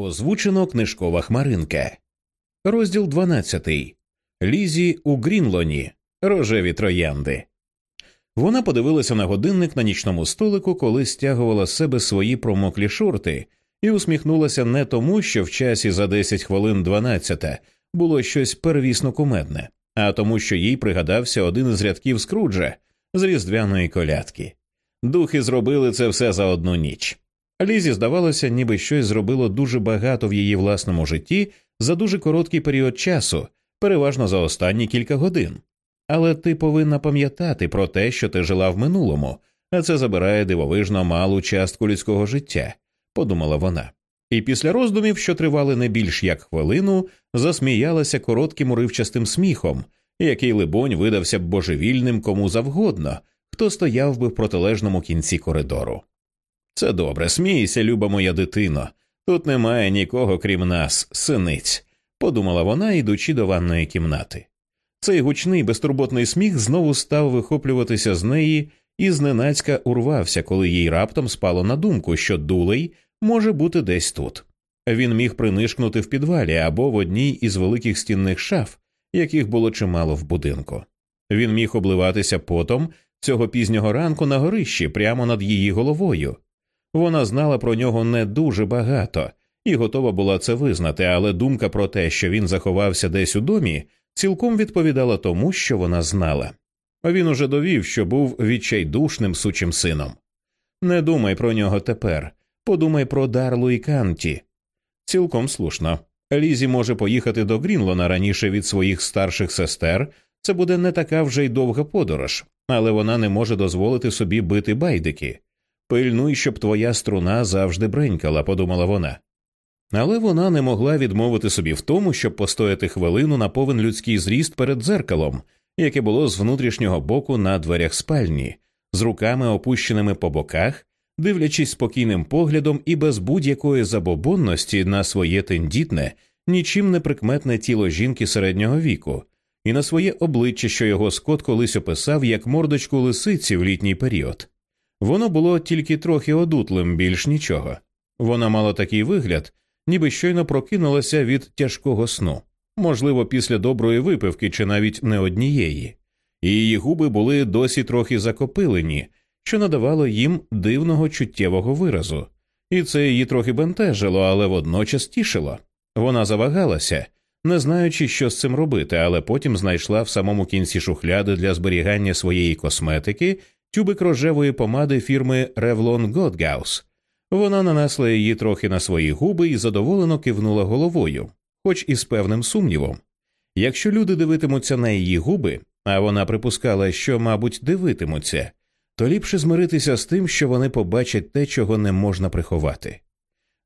Озвучено книжкова хмаринка. Розділ 12. Лізі у Грінлоні. Рожеві троянди. Вона подивилася на годинник на нічному столику, коли стягувала з себе свої промоклі шорти, і усміхнулася не тому, що в часі за 10 хвилин 12 було щось первісно кумедне, а тому, що їй пригадався один із рядків скруджа з різдвяної колядки. Духи зробили це все за одну ніч. Лізі здавалося, ніби щось зробило дуже багато в її власному житті за дуже короткий період часу, переважно за останні кілька годин. Але ти повинна пам'ятати про те, що ти жила в минулому, а це забирає дивовижно малу частку людського життя, подумала вона. І після роздумів, що тривали не більш як хвилину, засміялася коротким уривчастим сміхом, який, либонь, видався б божевільним кому завгодно, хто стояв би в протилежному кінці коридору. Це добре, смійся, люба моя дитино. Тут немає нікого, крім нас, синиць, подумала вона, йдучи до ванної кімнати. Цей гучний безтурботний сміх знову став вихоплюватися з неї і зненацька урвався, коли їй раптом спало на думку, що дулей може бути десь тут. Він міг принишкнути в підвалі або в одній із великих стінних шаф, яких було чимало в будинку. Він міг обливатися потом цього пізнього ранку на горищі прямо над її головою. Вона знала про нього не дуже багато і готова була це визнати, але думка про те, що він заховався десь у домі, цілком відповідала тому, що вона знала. Він уже довів, що був відчайдушним сучим сином. Не думай про нього тепер, подумай про Дарлу і Канті. Цілком слушно. Лізі може поїхати до Грінлона раніше від своїх старших сестер. Це буде не така вже й довга подорож, але вона не може дозволити собі бити байдики. Пильнуй, щоб твоя струна завжди бренькала, подумала вона. Але вона не могла відмовити собі в тому, щоб постояти хвилину на повен людський зріст перед дзеркалом, яке було з внутрішнього боку на дверях спальні, з руками опущеними по боках, дивлячись спокійним поглядом і без будь-якої забобонності на своє тендітне, нічим не прикметне тіло жінки середнього віку, і на своє обличчя, що його скот колись описав як мордочку лисиці в літній період. Воно було тільки трохи одутлим, більш нічого. Вона мала такий вигляд, ніби щойно прокинулася від тяжкого сну, можливо, після доброї випивки чи навіть не однієї, і її губи були досі трохи закопилені, що надавало їм дивного чуттєвого виразу, і це її трохи бентежило, але водночас тішило. Вона завагалася, не знаючи, що з цим робити, але потім знайшла в самому кінці шухляди для зберігання своєї косметики тюбик рожевої помади фірми Revlon Godgaus. Вона нанесла її трохи на свої губи і задоволено кивнула головою, хоч і з певним сумнівом. Якщо люди дивитимуться на її губи, а вона припускала, що, мабуть, дивитимуться, то ліпше змиритися з тим, що вони побачать те, чого не можна приховати.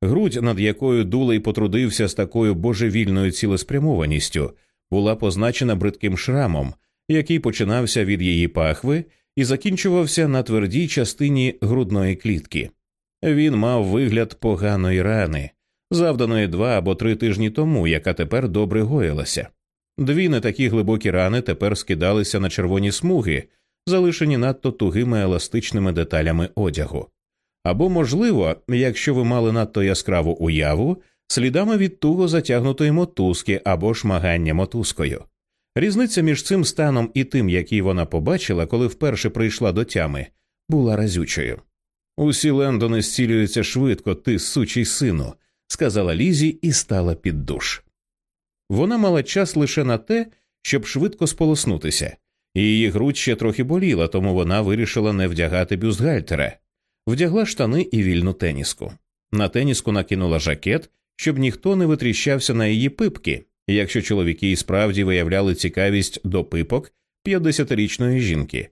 Грудь, над якою Дулей потрудився з такою божевільною цілеспрямованістю, була позначена бридким шрамом, який починався від її пахви і закінчувався на твердій частині грудної клітки. Він мав вигляд поганої рани, завданої два або три тижні тому, яка тепер добре гоїлася. Дві не такі глибокі рани тепер скидалися на червоні смуги, залишені надто тугими еластичними деталями одягу. Або, можливо, якщо ви мали надто яскраву уяву, слідами від туго затягнутої мотузки або шмагання мотузкою. Різниця між цим станом і тим, який вона побачила, коли вперше прийшла до тями, була разючою. Усі Лендони зцілюються швидко, ти сучий сину, сказала Лізі і стала під душ. Вона мала час лише на те, щоб швидко сполоснутися, її грудь ще трохи боліла, тому вона вирішила не вдягати бюстгальтера. вдягла штани і вільну теніску. На теніску накинула жакет, щоб ніхто не витріщався на її пипки, якщо чоловіки і справді виявляли цікавість до пипок 50-річної жінки.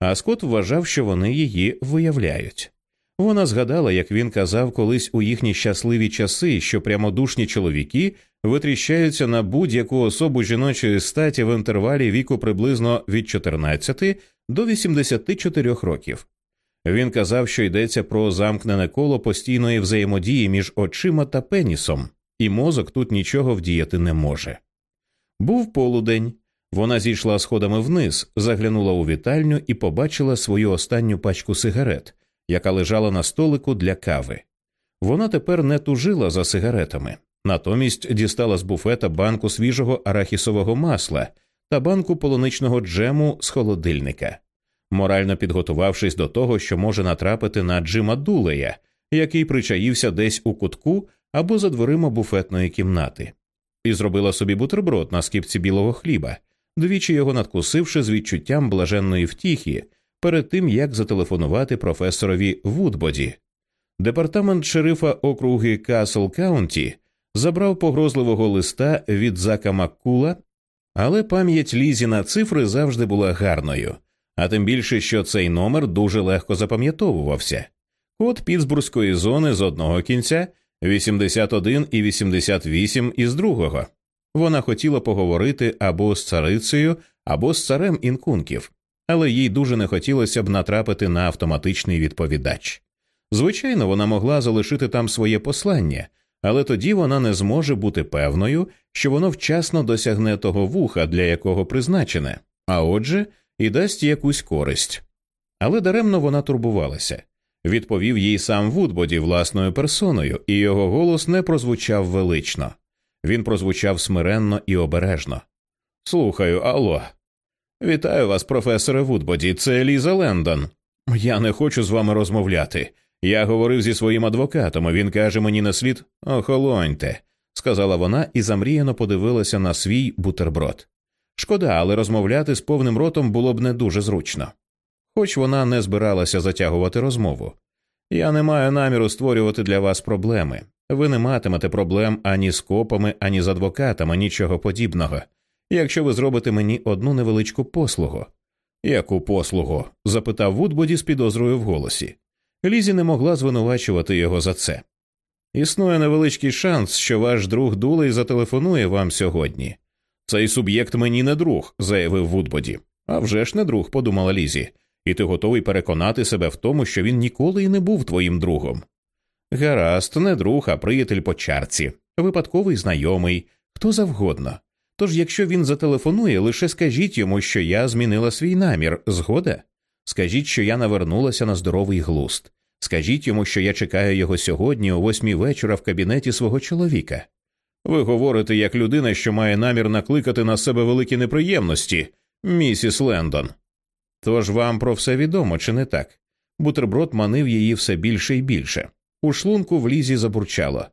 А Скот вважав, що вони її виявляють. Вона згадала, як він казав колись у їхні щасливі часи, що прямодушні чоловіки витріщаються на будь-яку особу жіночої статі в інтервалі віку приблизно від 14 до 84 років. Він казав, що йдеться про замкнене коло постійної взаємодії між очима та пенісом, і мозок тут нічого вдіяти не може. Був полудень. Вона зійшла сходами вниз, заглянула у вітальню і побачила свою останню пачку сигарет, яка лежала на столику для кави. Вона тепер не тужила за сигаретами, натомість дістала з буфета банку свіжого арахісового масла та банку полуничного джему з холодильника, морально підготувавшись до того, що може натрапити на Джима Дулея, який причаївся десь у кутку або за дверима буфетної кімнати, і зробила собі бутерброд на скипці білого хліба, двічі його надкусивши з відчуттям блаженної втіхи перед тим як зателефонувати професорові Вудбоді. Департамент шерифа округи Касл Каунті забрав погрозливого листа від Зака Маккула, але пам'ять Лізі на цифри завжди була гарною, а тим більше, що цей номер дуже легко запам'ятовувався. Код Пітсбурзької зони з одного кінця 81 і 88 із другого. Вона хотіла поговорити або з царицею, або з царем інкунків, але їй дуже не хотілося б натрапити на автоматичний відповідач. Звичайно, вона могла залишити там своє послання, але тоді вона не зможе бути певною, що воно вчасно досягне того вуха, для якого призначене, а отже, і дасть якусь користь. Але даремно вона турбувалася. Відповів їй сам Вудбоді власною персоною, і його голос не прозвучав велично. Він прозвучав смиренно і обережно. Слухаю, алло. Вітаю вас, професоре Вудбоді. Це Ліза Лендон. Я не хочу з вами розмовляти. Я говорив зі своїм адвокатом, і він каже мені на слід охолоньте, сказала вона і замріяно подивилася на свій бутерброд. Шкода, але розмовляти з повним ротом було б не дуже зручно. Хоч вона не збиралася затягувати розмову. Я не маю наміру створювати для вас проблеми. Ви не матимете проблем ані з копами, ані з адвокатами, нічого подібного. Якщо ви зробите мені одну невеличку послугу. Яку послугу? запитав Вудбоді з підозрою в голосі. Лізі не могла звинувачувати його за це. Існує невеличкий шанс, що ваш друг Дулей зателефонує вам сьогодні. Цей суб'єкт мені не друг, заявив Вудбоді. «А вже ж не друг, подумала Лізі, і ти готовий переконати себе в тому, що він ніколи і не був твоїм другом. Гаразд, не друг, а приятель по чарці, випадковий знайомий, хто завгодно. Тож, якщо він зателефонує, лише скажіть йому, що я змінила свій намір, згода. Скажіть, що я навернулася на здоровий глуст. Скажіть йому, що я чекаю його сьогодні о восьмій вечора в кабінеті свого чоловіка. Ви говорите як людина, що має намір накликати на себе великі неприємності, місіс Лендон. Тож вам про все відомо, чи не так? Бутерброд манив її все більше і більше. У шлунку в лізі забурчало.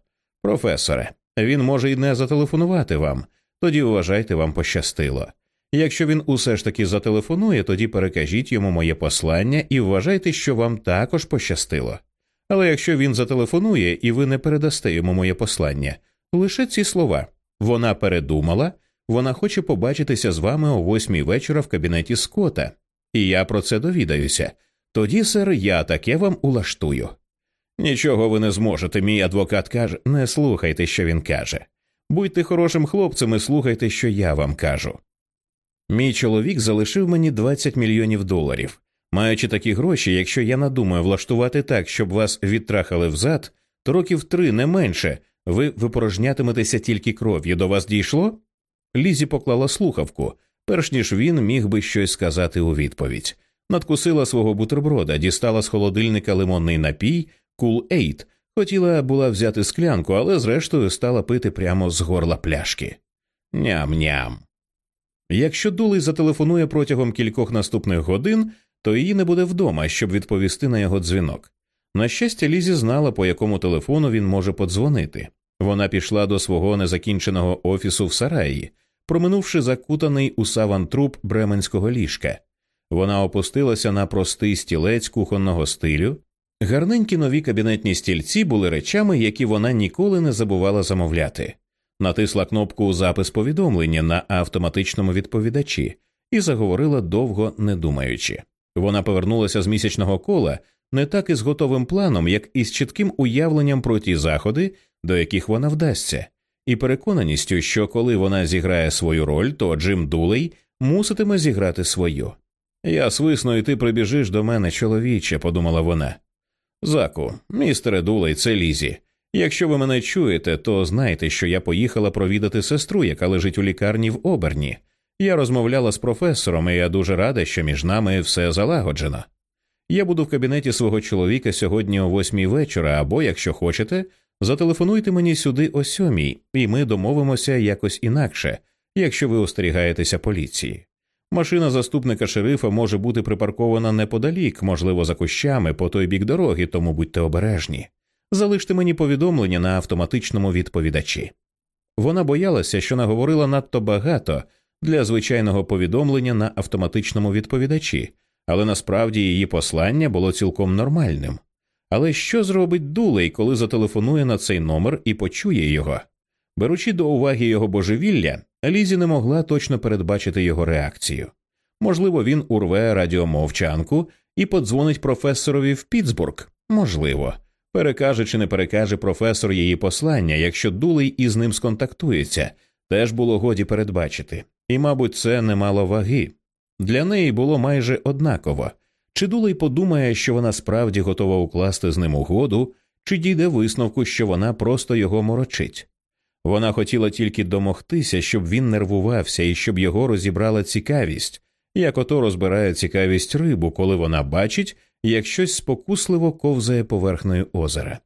Професоре, він може й не зателефонувати вам, тоді вважайте, вам пощастило. Якщо він усе ж таки зателефонує, тоді перекажіть йому моє послання і вважайте, що вам також пощастило. Але якщо він зателефонує і ви не передасте йому моє послання, лише ці слова вона передумала, вона хоче побачитися з вами о восьмій вечора в кабінеті Скота, і я про це довідаюся. Тоді, сер, я таке вам улаштую. Нічого ви не зможете, мій адвокат каже, не слухайте, що він каже. Будьте хорошим хлопцем і слухайте, що я вам кажу. Мій чоловік залишив мені 20 мільйонів доларів. Маючи такі гроші, якщо я надумаю влаштувати так, щоб вас відтрахали взад, то років три не менше ви випорожнятиметеся тільки кров'ю. До вас дійшло? Лізі поклала слухавку, перш ніж він міг би щось сказати у відповідь. Надкусила свого бутерброда, дістала з холодильника лимонний напій, кул cool Ейт, хотіла була взяти склянку, але зрештою стала пити прямо з горла пляшки. Ням-ням. Якщо Дулей зателефонує протягом кількох наступних годин, то її не буде вдома, щоб відповісти на його дзвінок. На щастя, Лізі знала, по якому телефону він може подзвонити. Вона пішла до свого незакінченого офісу в Сараї, проминувши закутаний у саван труп бременського ліжка. Вона опустилася на простий стілець кухонного стилю. Гарненькі нові кабінетні стільці були речами, які вона ніколи не забувала замовляти натисла кнопку Запис повідомлення на автоматичному відповідачі і заговорила довго не думаючи. Вона повернулася з місячного кола не так із готовим планом, як і з чітким уявленням про ті заходи, до яких вона вдасться, і переконаністю, що коли вона зіграє свою роль, то Джим Дулей муситиме зіграти свою. Я свисну, і ти прибіжиш до мене, чоловіче, подумала вона. Заку, містере Дулей, це Лізі. Якщо ви мене чуєте, то знайте, що я поїхала провідати сестру, яка лежить у лікарні в оберні. Я розмовляла з професором, і я дуже рада, що між нами все залагоджено. Я буду в кабінеті свого чоловіка сьогодні о восьмій вечора, або, якщо хочете, зателефонуйте мені сюди о сьомій, і ми домовимося якось інакше, якщо ви остерігаєтеся поліції. Машина заступника шерифа може бути припаркована неподалік, можливо, за кущами по той бік дороги, тому будьте обережні. Залиште мені повідомлення на автоматичному відповідачі. Вона боялася, що наговорила надто багато для звичайного повідомлення на автоматичному відповідачі, але насправді її послання було цілком нормальним. Але що зробить Дулей, коли зателефонує на цей номер і почує його? Беручи до уваги його божевілля, Лізі не могла точно передбачити його реакцію. Можливо, він урве радіомовчанку і подзвонить професорові в Пітсбург. Можливо, перекаже чи не перекаже професор її послання, якщо Дулей із ним сконтактується, теж було годі передбачити, і, мабуть, це не мало ваги. Для неї було майже однаково. Чи Дулей подумає, що вона справді готова укласти з ним угоду, чи дійде висновку, що вона просто його морочить. Вона хотіла тільки домогтися, щоб він нервувався і щоб його розібрала цікавість, як ото розбирає цікавість рибу, коли вона бачить, як щось спокусливо ковзає поверхнею озера.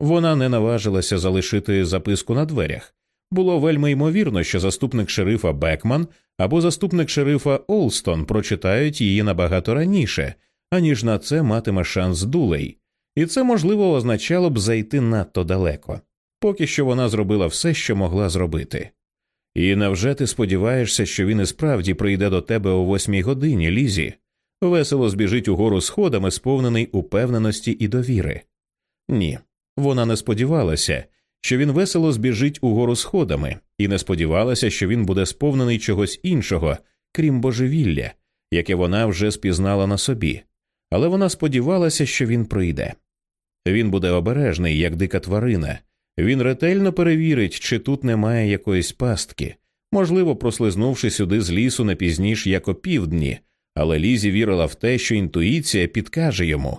Вона не наважилася залишити записку на дверях. Було вельми ймовірно, що заступник шерифа Бекман або заступник шерифа Олстон прочитають її набагато раніше, аніж на це матиме шанс дулей, і це можливо означало б зайти надто далеко. Поки що вона зробила все, що могла зробити. І невже ти сподіваєшся, що він і справді прийде до тебе о восьмій годині, Лізі? Весело збіжить угору сходами, сповнений упевненості і довіри. Ні, вона не сподівалася, що він весело збіжить угору сходами, і не сподівалася, що він буде сповнений чогось іншого, крім божевілля, яке вона вже спізнала на собі, але вона сподівалася, що він прийде. Він буде обережний, як дика тварина. Він ретельно перевірить, чи тут немає якоїсь пастки, можливо, прослизнувши сюди з лісу не пізніш як опівдні, але Лізі вірила в те, що інтуїція підкаже йому.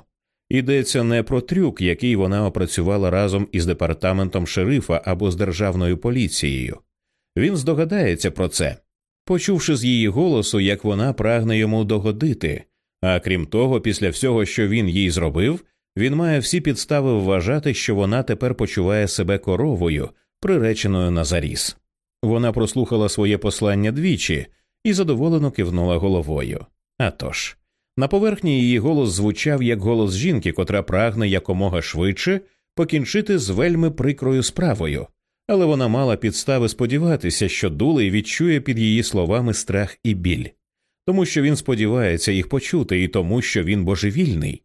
Йдеться не про трюк, який вона опрацювала разом із департаментом шерифа або з державною поліцією. Він здогадається про це, почувши з її голосу, як вона прагне йому догодити. А крім того, після всього, що він їй зробив, він має всі підстави вважати, що вона тепер почуває себе коровою, приреченою на заріз. Вона прослухала своє послання двічі і задоволено кивнула головою. А тож, на поверхні її голос звучав як голос жінки, котра прагне якомога швидше покінчити з вельми прикрою справою, але вона мала підстави сподіватися, що Дулей відчує під її словами страх і біль, тому що він сподівається їх почути, і тому, що він божевільний.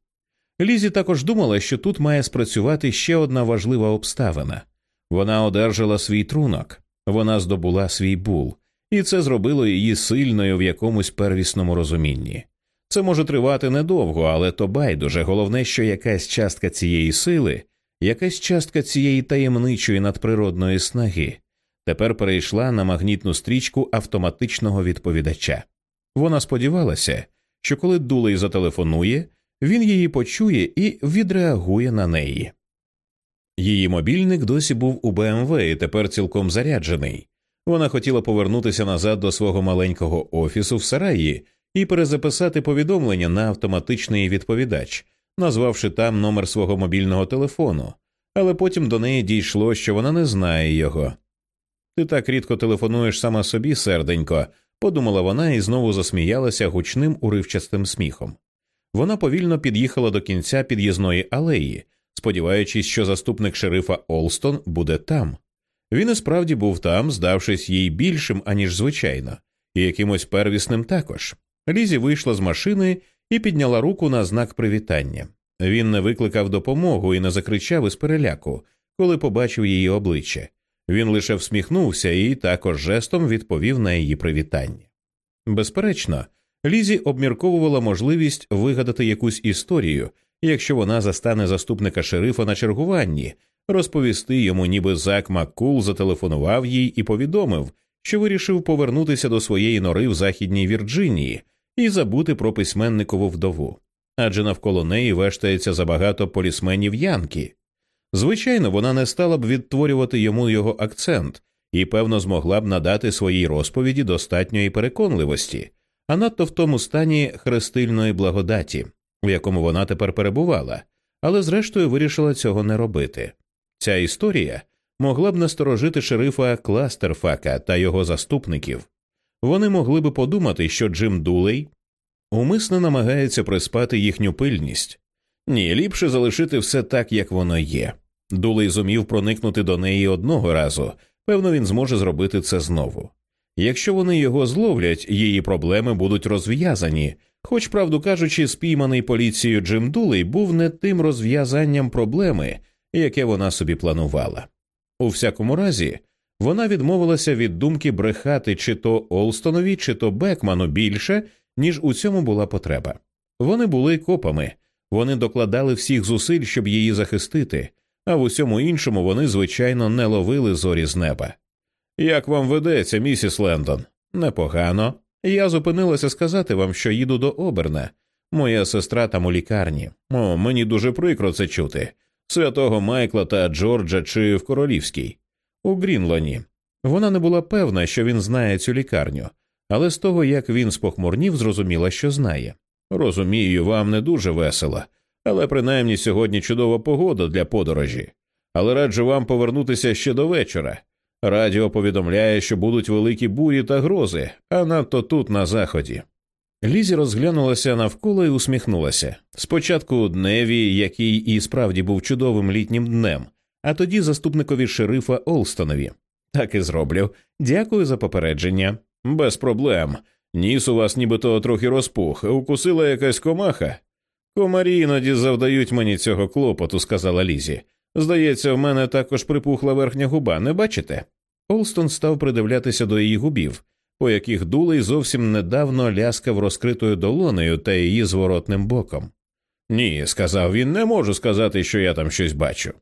Лізі також думала, що тут має спрацювати ще одна важлива обставина. Вона одержала свій трунок, вона здобула свій бул, і це зробило її сильною в якомусь первісному розумінні. Це може тривати недовго, але то байдуже головне, що якась частка цієї сили, якась частка цієї таємничої надприродної снаги тепер перейшла на магнітну стрічку автоматичного відповідача. Вона сподівалася, що коли Дулей зателефонує, він її почує і відреагує на неї. Її мобільник досі був у БМВ і тепер цілком заряджений. Вона хотіла повернутися назад до свого маленького офісу в сараї і перезаписати повідомлення на автоматичний відповідач, назвавши там номер свого мобільного телефону, але потім до неї дійшло, що вона не знає його. Ти так рідко телефонуєш сама собі, серденько, подумала вона і знову засміялася гучним уривчастим сміхом. Вона повільно під'їхала до кінця під'їзної алеї, сподіваючись, що заступник шерифа Олстон буде там. Він і справді був там, здавшись їй більшим, аніж звичайно, і якимось первісним також. Лізі вийшла з машини і підняла руку на знак привітання. Він не викликав допомогу і не закричав із переляку, коли побачив її обличчя. Він лише всміхнувся і також жестом відповів на її привітання. Безперечно, Лізі обмірковувала можливість вигадати якусь історію, якщо вона застане заступника шерифа на чергуванні, розповісти йому, ніби Зак Маккул зателефонував їй і повідомив, що вирішив повернутися до своєї нори в Західній Вірджинії і забути про письменникову вдову, адже навколо неї вештається забагато полісменів Янки. Звичайно, вона не стала б відтворювати йому його акцент і, певно, змогла б надати своїй розповіді достатньої переконливості, а надто в тому стані хрестильної благодаті. в якому вона тепер перебувала, але зрештою вирішила цього не робити. Ця історія могла б насторожити шерифа Кластерфака та його заступників. Вони могли би подумати, що Джим Дулей умисно намагається приспати їхню пильність. Ні, ліпше залишити все так, як воно є. Дулей зумів проникнути до неї одного разу, певно, він зможе зробити це знову. Якщо вони його зловлять, її проблеми будуть розв'язані, хоч, правду кажучи, спійманий поліцією Джим Дулей був не тим розв'язанням проблеми, яке вона собі планувала. У всякому разі, вона відмовилася від думки брехати чи то Олстонові, чи то Бекману більше, ніж у цьому була потреба. Вони були копами, вони докладали всіх зусиль, щоб її захистити, а в усьому іншому вони, звичайно, не ловили зорі з неба. Як вам ведеться, місіс Лендон? Непогано. Я зупинилася сказати вам, що їду до Оберна. Моя сестра там у лікарні. О, мені дуже прикро це чути. Святого Майкла та Джорджа чи в Королівській, у Грінлоні. Вона не була певна, що він знає цю лікарню, але з того, як він спохмурнів, зрозуміла, що знає. Розумію, вам не дуже весело, але принаймні сьогодні чудова погода для подорожі. Але раджу вам повернутися ще до вечора. Радіо повідомляє, що будуть великі бурі та грози, а надто тут на заході. Лізі розглянулася навколо і усміхнулася. Спочатку дневі, який і справді був чудовим літнім днем, а тоді заступникові шерифа Олстонові. Так і зроблю. Дякую за попередження. Без проблем. Ніс у вас нібито трохи розпух, укусила якась комаха. Комарі іноді завдають мені цього клопоту, сказала Лізі. Здається, в мене також припухла верхня губа, не бачите? Олстон став придивлятися до її губів, по яких дулей зовсім недавно ляскав розкритою долонею та її зворотним боком. Ні, сказав він, не можу сказати, що я там щось бачу.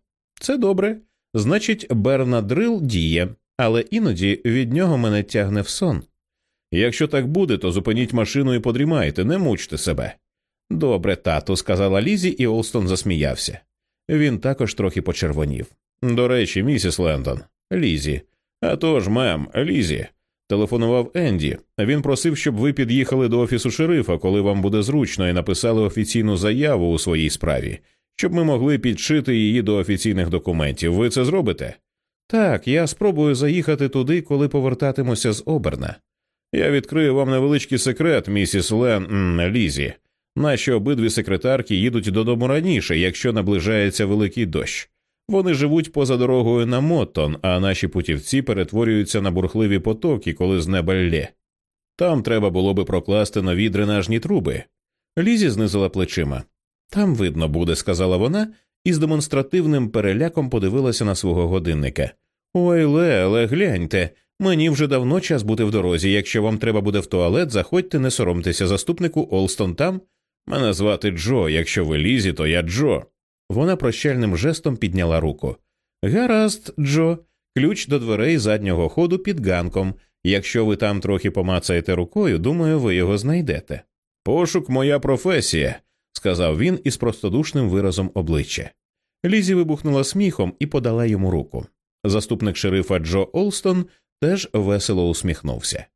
Це добре. Значить, Бернадрил діє, але іноді від нього мене тягне в сон. Якщо так буде, то зупиніть машину і подрімайте, не мучте себе. Добре, тату, сказала Лізі, і Олстон засміявся. Він також трохи почервонів. До речі, місіс Лендон, Лізі. «А тож, мем, Лізі. Телефонував Енді. Він просив, щоб ви під'їхали до офісу шерифа, коли вам буде зручно, і написали офіційну заяву у своїй справі, щоб ми могли підшити її до офіційних документів. Ви це зробите? Так, я спробую заїхати туди, коли повертатимуся з Оберна. Я відкрию вам невеличкий секрет, місіс Лен Лізі. Наші обидві секретарки їдуть додому раніше, якщо наближається великий дощ. Вони живуть поза дорогою на Моттон, а наші путівці перетворюються на бурхливі потоки, коли з неба лє. Там треба було би прокласти нові дренажні труби. Лізі знизила плечима. Там видно буде, сказала вона, і з демонстративним переляком подивилася на свого годинника. Ой, Ле, гляньте, мені вже давно час бути в дорозі. Якщо вам треба буде в туалет, заходьте, не соромтеся заступнику Олстон там. Мене звати Джо. Якщо ви лізі, то я Джо. Вона прощальним жестом підняла руку. Гаразд, Джо, ключ до дверей заднього ходу під ганком. Якщо ви там трохи помацаєте рукою, думаю, ви його знайдете. Пошук моя професія, сказав він із простодушним виразом обличчя. Лізі вибухнула сміхом і подала йому руку. Заступник шерифа Джо Олстон теж весело усміхнувся.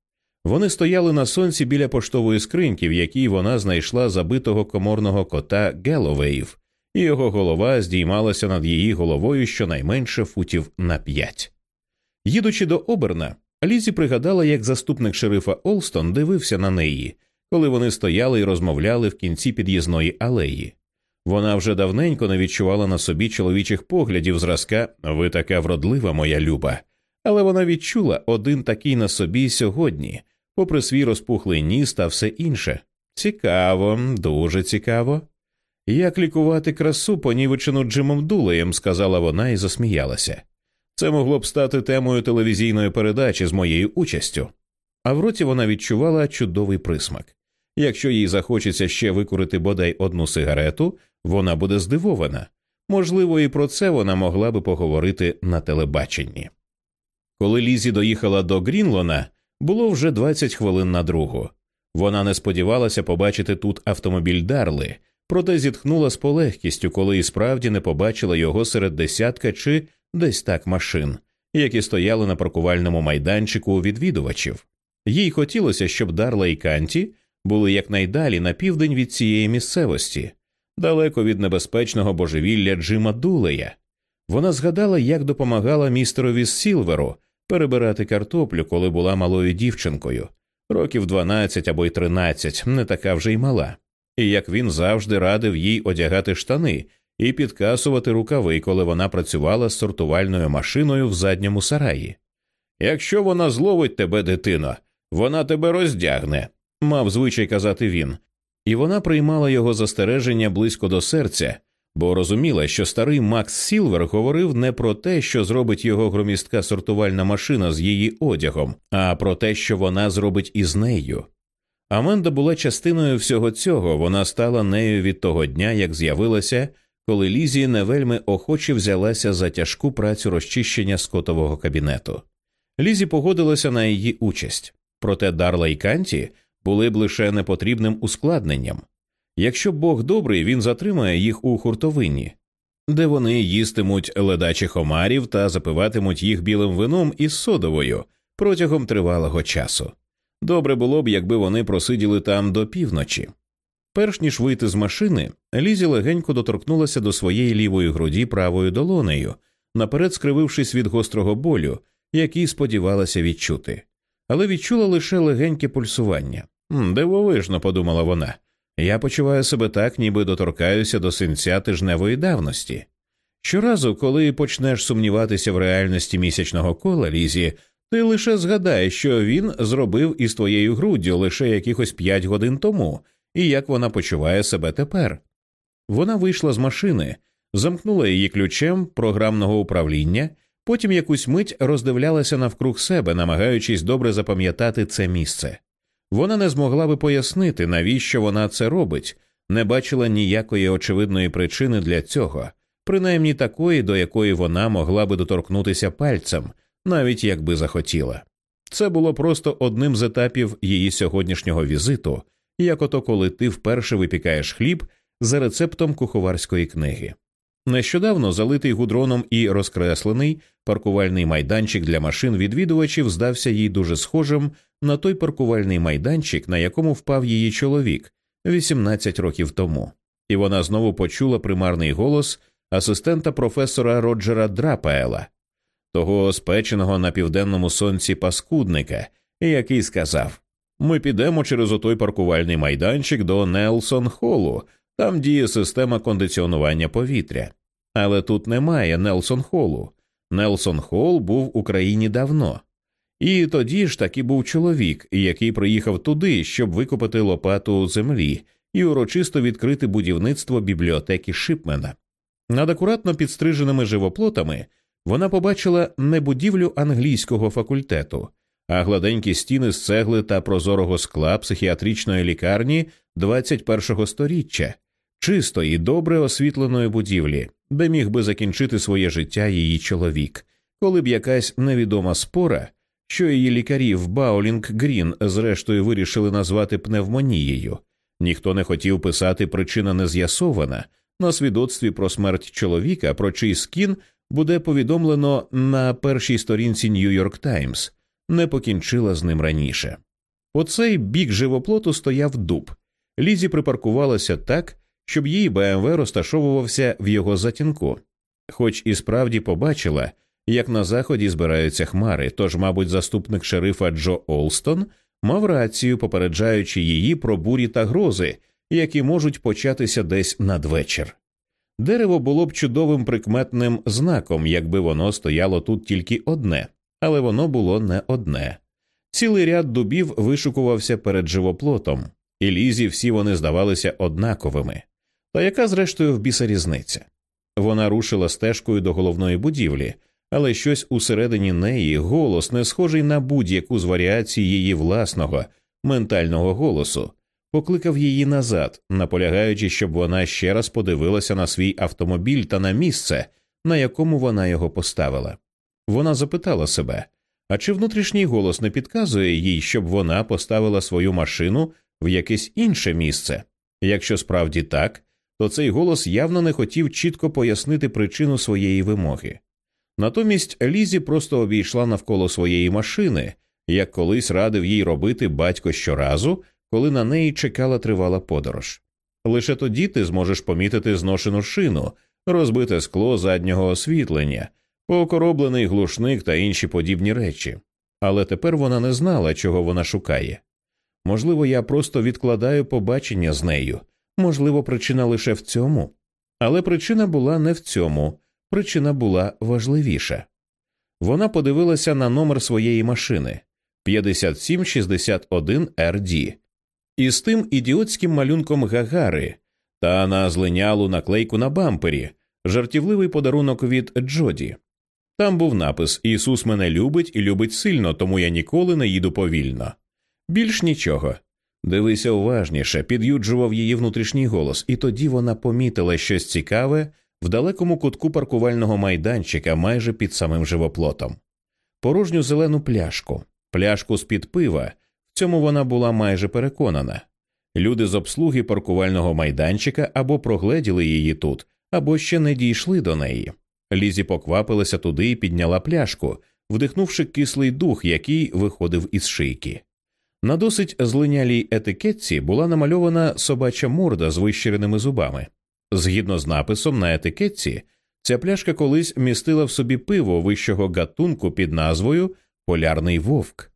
Вони стояли на сонці біля поштової скриньки, в якій вона знайшла забитого коморного кота Геловеїв, і його голова здіймалася над її головою щонайменше футів на п'ять. Їдучи до Оберна, Лізі пригадала, як заступник шерифа Олстон дивився на неї, коли вони стояли і розмовляли в кінці під'їзної алеї. Вона вже давненько не відчувала на собі чоловічих поглядів зразка ви така вродлива, моя люба, але вона відчула один такий на собі сьогодні, попри свій розпухлий ніс та все інше. Цікаво, дуже цікаво. Як лікувати красу, понівечену Джимом Дулеєм, сказала вона і засміялася. Це могло б стати темою телевізійної передачі з моєю участю. А в роті вона відчувала чудовий присмак. Якщо їй захочеться ще викурити бодай одну сигарету, вона буде здивована. Можливо, і про це вона могла би поговорити на телебаченні. Коли Лізі доїхала до Грінлона, було вже 20 хвилин на другу. Вона не сподівалася побачити тут автомобіль Дарли, проте зітхнула з полегкістю, коли і справді не побачила його серед десятка чи десь так машин, які стояли на паркувальному майданчику у відвідувачів. Їй хотілося, щоб Дарла і Канті були якнайдалі на південь від цієї місцевості, далеко від небезпечного божевілля Джима Дулея. Вона згадала, як допомагала містерові Сілверу перебирати картоплю, коли була малою дівчинкою, років 12 або й 13, не така вже й мала, і як він завжди радив їй одягати штани і підкасувати рукави, коли вона працювала з сортувальною машиною в задньому сараї. Якщо вона зловить тебе, дитино, вона тебе роздягне, мав звичай казати він, і вона приймала його застереження близько до серця, бо розуміла, що старий Макс Сілвер говорив не про те, що зробить його громістка сортувальна машина з її одягом, а про те, що вона зробить із нею. Аменда була частиною всього цього, вона стала нею від того дня, як з'явилася, коли Лізі не вельми охоче взялася за тяжку працю розчищення скотового кабінету. Лізі погодилася на її участь, проте Дарла і Канті були б лише непотрібним ускладненням. Якщо Бог добрий, він затримає їх у хуртовині, де вони їстимуть ледачих омарів та запиватимуть їх білим вином із содовою протягом тривалого часу. Добре було б, якби вони просиділи там до півночі. Перш ніж вийти з машини, Лізі легенько доторкнулася до своєї лівої груді правою долонею, наперед скривившись від гострого болю, який сподівалася відчути, але відчула лише легеньке пульсування. Дивовижно, подумала вона. Я почуваю себе так, ніби доторкаюся до синця тижневої давності. Щоразу, коли почнеш сумніватися в реальності місячного кола Лізі, ти лише згадай, що він зробив із твоєю груддю лише якихось п'ять годин тому, і як вона почуває себе тепер. Вона вийшла з машини, замкнула її ключем програмного управління, потім якусь мить роздивлялася навкруг себе, намагаючись добре запам'ятати це місце. Вона не змогла би пояснити, навіщо вона це робить, не бачила ніякої очевидної причини для цього, принаймні такої, до якої вона могла би доторкнутися пальцем, навіть якби захотіла. Це було просто одним з етапів її сьогоднішнього візиту, як ото коли ти вперше випікаєш хліб за рецептом куховарської книги. Нещодавно залитий гудроном і розкреслений паркувальний майданчик для машин відвідувачів здався їй дуже схожим на той паркувальний майданчик, на якому впав її чоловік 18 років тому, і вона знову почула примарний голос асистента професора Роджера Драпаела, того спеченого на південному сонці паскудника, який сказав Ми підемо через отой паркувальний майданчик до Нелсон Холу, там діє система кондиціонування повітря. Але тут немає Нелсон Холу. Нелсон Холл був в Україні давно. І тоді ж таки був чоловік, який приїхав туди, щоб викопати лопату землі і урочисто відкрити будівництво бібліотеки Шипмена. Над акуратно підстриженими живоплотами вона побачила не будівлю англійського факультету, а гладенькі стіни з цегли та прозорого скла психіатричної лікарні 21-го сторіччя, чистої добре освітленої будівлі, де міг би закінчити своє життя її чоловік, коли б якась невідома спора, що її лікарі в Баулінг Грін зрештою вирішили назвати пневмонією. Ніхто не хотів писати причина не з'ясована на свідоцтві про смерть чоловіка, про чий скін буде повідомлено на першій сторінці Нью-Йорк Таймс, не покінчила з ним раніше. По цей бік живоплоту стояв дуб. Лізі припаркувалася так, щоб її БМВ розташовувався в його затінку, хоч і справді побачила, як на заході збираються хмари, тож, мабуть, заступник шерифа Джо Олстон мав рацію, попереджаючи її про бурі та грози, які можуть початися десь надвечір. Дерево було б чудовим прикметним знаком, якби воно стояло тут тільки одне, але воно було не одне. Цілий ряд дубів вишукувався перед живоплотом, і лізі всі вони здавалися однаковими. Та яка, зрештою, в біса різниця? Вона рушила стежкою до головної будівлі, але щось усередині неї голос, не схожий на будь-яку з варіацій її власного ментального голосу, покликав її назад, наполягаючи, щоб вона ще раз подивилася на свій автомобіль та на місце, на якому вона його поставила. Вона запитала себе а чи внутрішній голос не підказує їй, щоб вона поставила свою машину в якесь інше місце? Якщо справді так, то цей голос явно не хотів чітко пояснити причину своєї вимоги. Натомість Лізі просто обійшла навколо своєї машини, як колись радив їй робити батько щоразу, коли на неї чекала тривала подорож. Лише тоді ти зможеш помітити зношену шину, розбите скло заднього освітлення, поокороблений глушник та інші подібні речі. Але тепер вона не знала, чого вона шукає. Можливо, я просто відкладаю побачення з нею, можливо, причина лише в цьому. Але причина була не в цьому, причина була важливіша. Вона подивилася на номер своєї машини 5761 RD із тим ідіотським малюнком Гагари та на злинялу наклейку на бампері, жартівливий подарунок від Джоді. Там був напис Ісус мене любить і любить сильно, тому я ніколи не їду повільно. Більш нічого. Дивися уважніше, під'юджував її внутрішній голос, і тоді вона помітила щось цікаве в далекому кутку паркувального майданчика майже під самим живоплотом. Порожню зелену пляшку, пляшку з під пива. В цьому вона була майже переконана. Люди з обслуги паркувального майданчика або прогледіли її тут, або ще не дійшли до неї. Лізі поквапилася туди і підняла пляшку, вдихнувши кислий дух, який виходив із шийки. На досить злинялій етикетці була намальована собача морда з вищиреними зубами. Згідно з написом на етикетці, ця пляшка колись містила в собі пиво вищого гатунку під назвою Полярний вовк.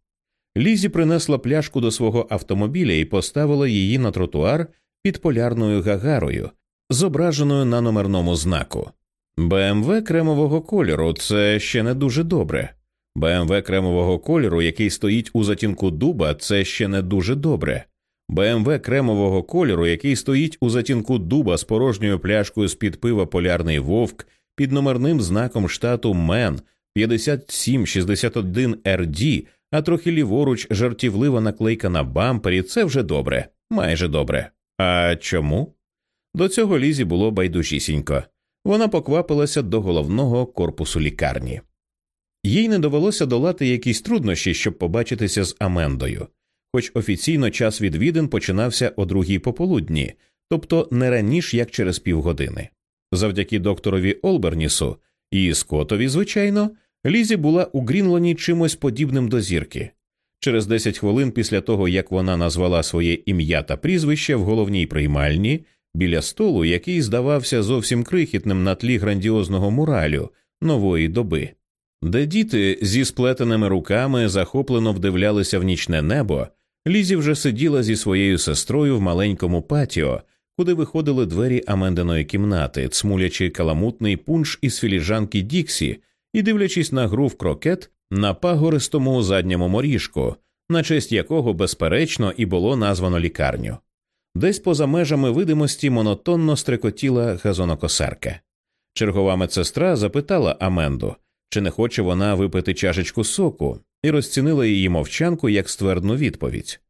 Лізі принесла пляшку до свого автомобіля і поставила її на тротуар під полярною гагарою, зображеною на номерному знаку. БМВ кремового кольору це ще не дуже добре. БМВ кремового кольору, який стоїть у затінку дуба, це ще не дуже добре. БМВ кремового кольору, який стоїть у затінку дуба з порожньою пляшкою з під пива Полярний вовк під номерним знаком штату Мен 5761 RD, а трохи ліворуч жартівлива наклейка на бампері це вже добре, майже добре. А чому? До цього лізі було байдужісінько. Вона поквапилася до головного корпусу лікарні. Їй не довелося долати якісь труднощі, щоб побачитися з Амендою, хоч офіційно час відвідин починався о другій пополудні, тобто не раніше як через півгодини. Завдяки докторові Олбернісу і Скотові, звичайно, Лізі була у Грінлоні чимось подібним до зірки. Через 10 хвилин після того, як вона назвала своє ім'я та прізвище в головній приймальні біля столу, який здавався зовсім крихітним на тлі грандіозного муралю нової доби, де діти зі сплетеними руками захоплено вдивлялися в нічне небо, Лізі вже сиділа зі своєю сестрою в маленькому патіо, куди виходили двері Амендиної кімнати, цмулячи каламутний пунш із філіжанки Діксі і дивлячись на гру в крокет на пагористому задньому моріжку, на честь якого, безперечно, і було названо лікарню. Десь поза межами видимості монотонно стрекотіла газонокосарка. Чергова медсестра запитала Аменду, чи не хоче вона випити чашечку соку, і розцінила її мовчанку як ствердну відповідь.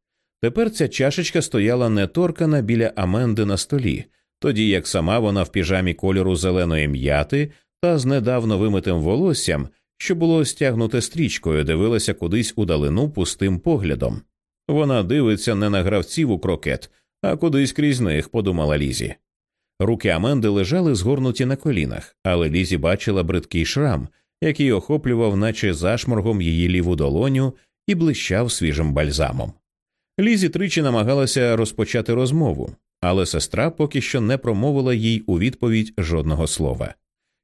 Тепер ця чашечка стояла неторкана біля Аменди на столі, тоді як сама вона в піжамі кольору зеленої м'яти та з недавно вимитим волоссям, що було стягнуте стрічкою, дивилася кудись у далину пустим поглядом. Вона дивиться не на гравців у крокет, а кудись крізь них, подумала Лізі. Руки Аменди лежали згорнуті на колінах, але Лізі бачила бридкий шрам, який охоплював, наче зашморгом її ліву долоню і блищав свіжим бальзамом. Лізі тричі намагалася розпочати розмову, але сестра поки що не промовила їй у відповідь жодного слова.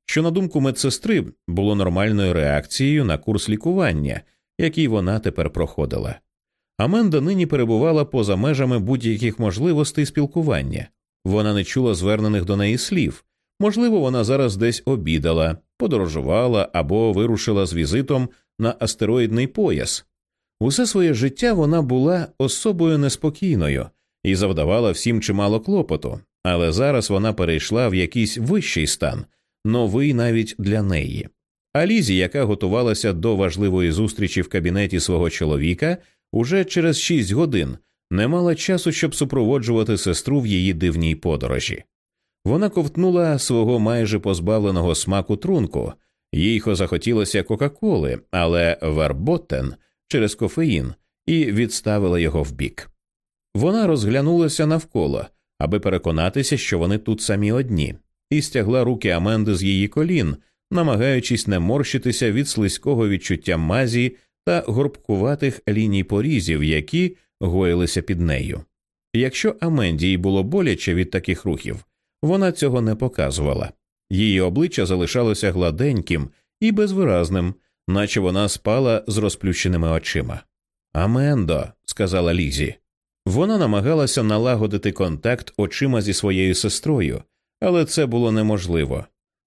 Що, на думку медсестри, було нормальною реакцією на курс лікування, який вона тепер проходила. Аменда нині перебувала поза межами будь-яких можливостей спілкування, вона не чула звернених до неї слів. Можливо, вона зараз десь обідала, подорожувала або вирушила з візитом на астероїдний пояс. Усе своє життя вона була особою неспокійною і завдавала всім чимало клопоту, але зараз вона перейшла в якийсь вищий стан, новий навіть для неї. А Лізі, яка готувалася до важливої зустрічі в кабінеті свого чоловіка, уже через шість годин не мала часу, щоб супроводжувати сестру в її дивній подорожі. Вона ковтнула свого майже позбавленого смаку трунку, їй захотілося Кока-Коли, але Верботтен через кофеїн і відставила його вбік. Вона розглянулася навколо, аби переконатися, що вони тут самі одні, і стягла руки Аменди з її колін, намагаючись не морщитися від слизького відчуття мазі та горбкуватих ліній порізів, які гоїлися під нею. Якщо Аменді було боляче від таких рухів, вона цього не показувала. Її обличчя залишалося гладеньким і безвиразним, наче вона спала з розплющеними очима. Амендо, сказала Лізі. Вона намагалася налагодити контакт очима зі своєю сестрою, але це було неможливо.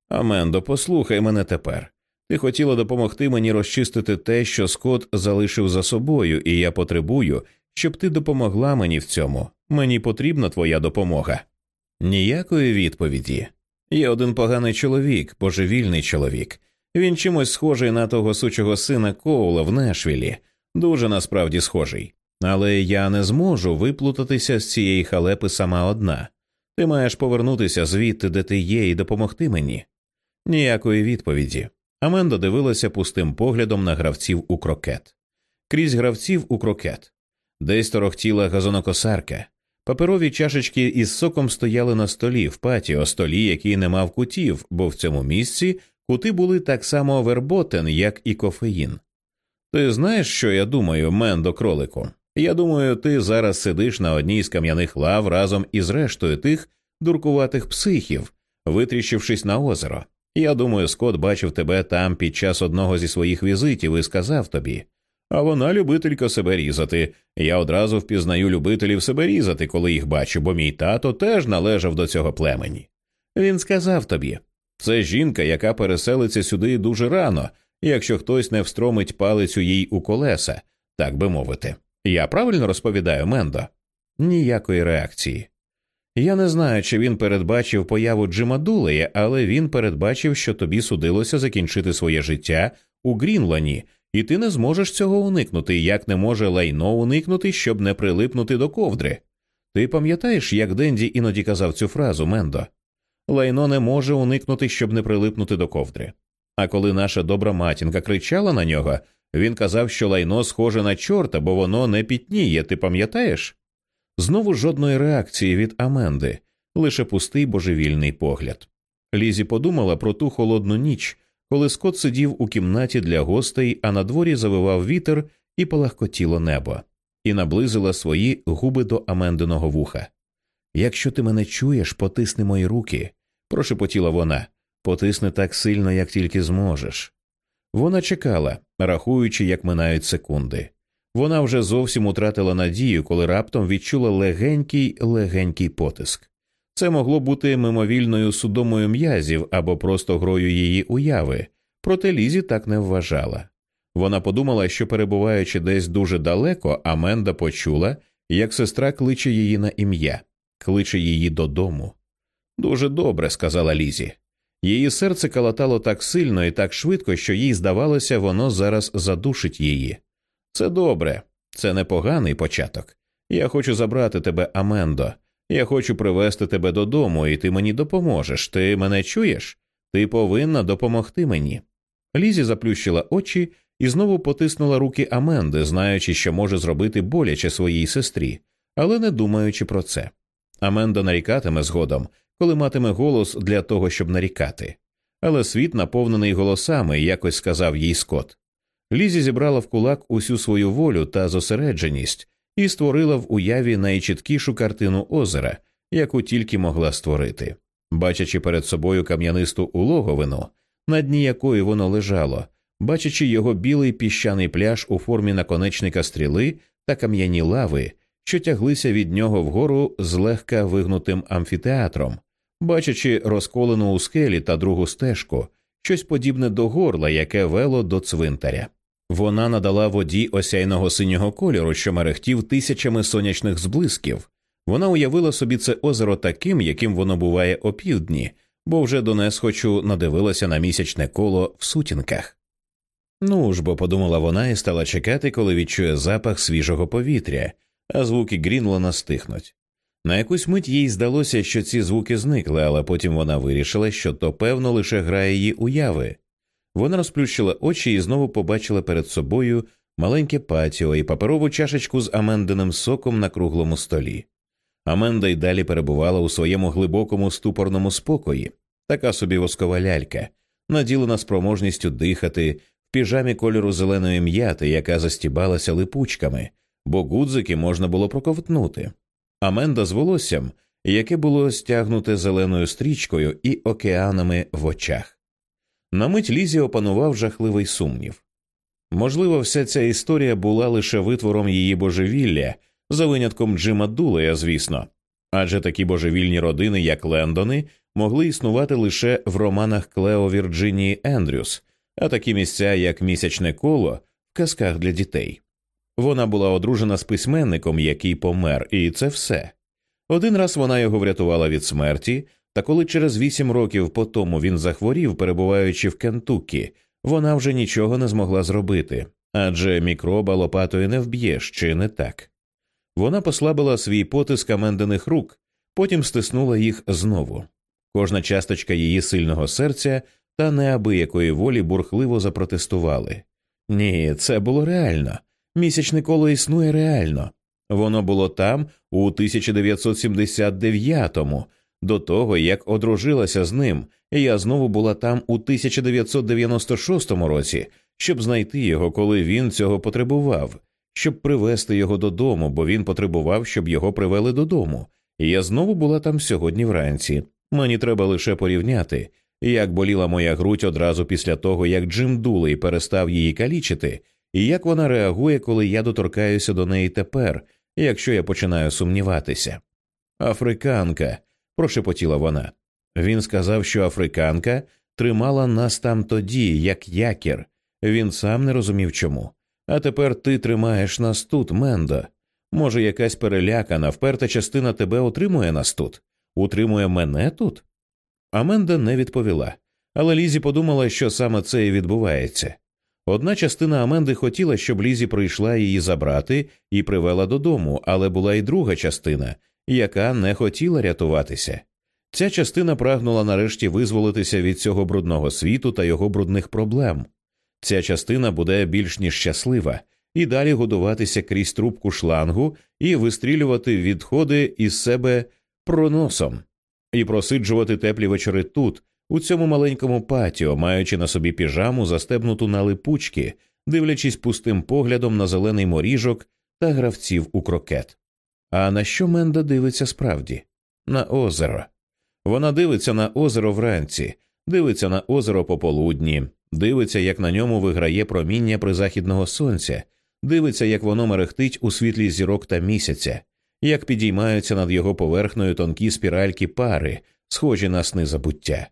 Амендо, послухай мене тепер. Ти хотіла допомогти мені розчистити те, що Скот залишив за собою, і я потребую, щоб ти допомогла мені в цьому. Мені потрібна твоя допомога. Ніякої відповіді. Є один поганий чоловік, божевільний чоловік. Він чимось схожий на того сучого сина Коула в Нешвілі, дуже насправді схожий. Але я не зможу виплутатися з цієї халепи сама одна. Ти маєш повернутися звідти, де ти є, і допомогти мені. Ніякої відповіді. Аменда дивилася пустим поглядом на гравців у крокет. Крізь гравців у крокет. Десь торохтіла газонокосарка. Паперові чашечки із соком стояли на столі в патіо, столі, який не мав кутів, бо в цьому місці кути були так само верботен, як і кофеїн. Ти знаєш, що я думаю, Мендо кролику? Я думаю, ти зараз сидиш на одній з кам'яних лав разом із рештою тих дуркуватих психів, витріщившись на озеро. Я думаю, Скот бачив тебе там під час одного зі своїх візитів і сказав тобі. А вона любителька себе різати. Я одразу впізнаю любителів себе різати, коли їх бачу, бо мій тато теж належав до цього племені. Він сказав тобі це жінка, яка переселиться сюди дуже рано, якщо хтось не встромить палицю їй у колеса, так би мовити. Я правильно розповідаю Мендо? Ніякої реакції. Я не знаю, чи він передбачив появу Джима Дулея, але він передбачив, що тобі судилося закінчити своє життя у Грінлані, і ти не зможеш цього уникнути, як не може лайно уникнути, щоб не прилипнути до ковдри. Ти пам'ятаєш, як Денді іноді казав цю фразу Мендо? Лайно не може уникнути, щоб не прилипнути до ковдри. А коли наша добра матінка кричала на нього, він казав, що лайно схоже на чорта, бо воно не пітніє, ти пам'ятаєш? Знову жодної реакції від Аменди, лише пустий божевільний погляд. Лізі подумала про ту холодну ніч, коли Скот сидів у кімнаті для гостей, а на дворі завивав вітер і полагкотіло небо, і наблизила свої губи до Амендиного вуха. Якщо ти мене чуєш, потисни мої руки, прошепотіла вона, потисни так сильно, як тільки зможеш. Вона чекала, рахуючи, як минають секунди. Вона вже зовсім утратила надію, коли раптом відчула легенький легенький потиск. Це могло бути мимовільною судомою м'язів або просто грою її уяви, проте Лізі так не вважала. Вона подумала, що, перебуваючи десь дуже далеко, Аменда почула, як сестра кличе її на ім'я, кличе її додому. Дуже добре, сказала Лізі. Її серце калатало так сильно і так швидко, що їй здавалося, воно зараз задушить її. Це добре, це непоганий початок. Я хочу забрати тебе, Амендо. Я хочу привезти тебе додому, і ти мені допоможеш. Ти мене чуєш? Ти повинна допомогти мені. Лізі заплющила очі і знову потиснула руки Аменди, знаючи, що може зробити боляче своїй сестрі, але не думаючи про це. Аменда нарікатиме згодом, коли матиме голос для того, щоб нарікати. Але світ наповнений голосами, якось сказав їй Скот. Лізі зібрала в кулак усю свою волю та зосередженість і створила в уяві найчіткішу картину озера, яку тільки могла створити. Бачачи перед собою кам'янисту улоговину, на дні якої воно лежало, бачачи його білий піщаний пляж у формі наконечника стріли та кам'яні лави, що тяглися від нього вгору злегка вигнутим амфітеатром, бачачи розколену у скелі та другу стежку, щось подібне до горла, яке вело до цвинтаря. Вона надала воді осяйного синього кольору, що мерехтів тисячами сонячних зблисків. Вона уявила собі це озеро таким, яким воно буває опівдні, бо вже донес хочу надивилася на місячне коло в сутінках. Ну ж бо, подумала вона і стала чекати, коли відчує запах свіжого повітря, а звуки Грінлона стихнуть. На якусь мить їй здалося, що ці звуки зникли, але потім вона вирішила, що то, певно, лише грає її уяви. Вона розплющила очі і знову побачила перед собою маленьке патіо і паперову чашечку з амендиним соком на круглому столі. Аменда й далі перебувала у своєму глибокому ступорному спокої, така собі воскова лялька, наділена спроможністю дихати в піжамі кольору зеленої м'яти, яка застібалася липучками, бо гудзики можна було проковтнути. Аменда з волоссям, яке було стягнуте зеленою стрічкою і океанами в очах. На мить Лізі опанував жахливий сумнів. Можливо, вся ця історія була лише витвором її божевілля, за винятком Джима Дулея, звісно, адже такі божевільні родини, як Лендони, могли існувати лише в романах Клео Вірджинії Ендрюс, а такі місця, як місячне коло, в казках для дітей. Вона була одружена з письменником, який помер, і це все. Один раз вона його врятувала від смерті, та коли через вісім років по тому він захворів, перебуваючи в Кентуккі, вона вже нічого не змогла зробити, адже мікроба лопатою не вб'єш, чи не так. Вона послабила свій потиск амендених рук, потім стиснула їх знову. Кожна часточка її сильного серця та неабиякої волі бурхливо запротестували. Ні, це було реально. Місячне коло існує реально. Воно було там у 1979-му, до того як одружилася з ним, я знову була там у 1996 році, щоб знайти його, коли він цього потребував, щоб привезти його додому, бо він потребував, щоб його привели додому. І я знову була там сьогодні вранці. Мені треба лише порівняти, як боліла моя грудь одразу після того, як Джим Дулей перестав її калічити, і як вона реагує, коли я доторкаюся до неї тепер, якщо я починаю сумніватися. Африканка, прошепотіла вона. Він сказав, що африканка тримала нас там тоді, як якір. Він сам не розумів чому. А тепер ти тримаєш нас тут, Мендо. Може, якась перелякана, вперта частина тебе утримує нас тут, утримує мене тут? Аменда не відповіла, але Лізі подумала, що саме це і відбувається. Одна частина Аменди хотіла, щоб Лізі прийшла її забрати і привела додому, але була й друга частина, яка не хотіла рятуватися. Ця частина прагнула нарешті визволитися від цього брудного світу та його брудних проблем. Ця частина буде більш ніж щаслива і далі годуватися крізь трубку шлангу і вистрілювати відходи із себе проносом, і просиджувати теплі вечори тут, у цьому маленькому патіо, маючи на собі піжаму, застебнуту на липучки, дивлячись пустим поглядом на зелений моріжок та гравців у крокет. А на що Менда дивиться справді? На озеро. Вона дивиться на озеро вранці, дивиться на озеро пополудні, дивиться, як на ньому виграє проміння призахідного сонця, дивиться, як воно мерехтить у світлі зірок та місяця, як підіймаються над його поверхнею тонкі спіральки пари, схожі на сни забуття.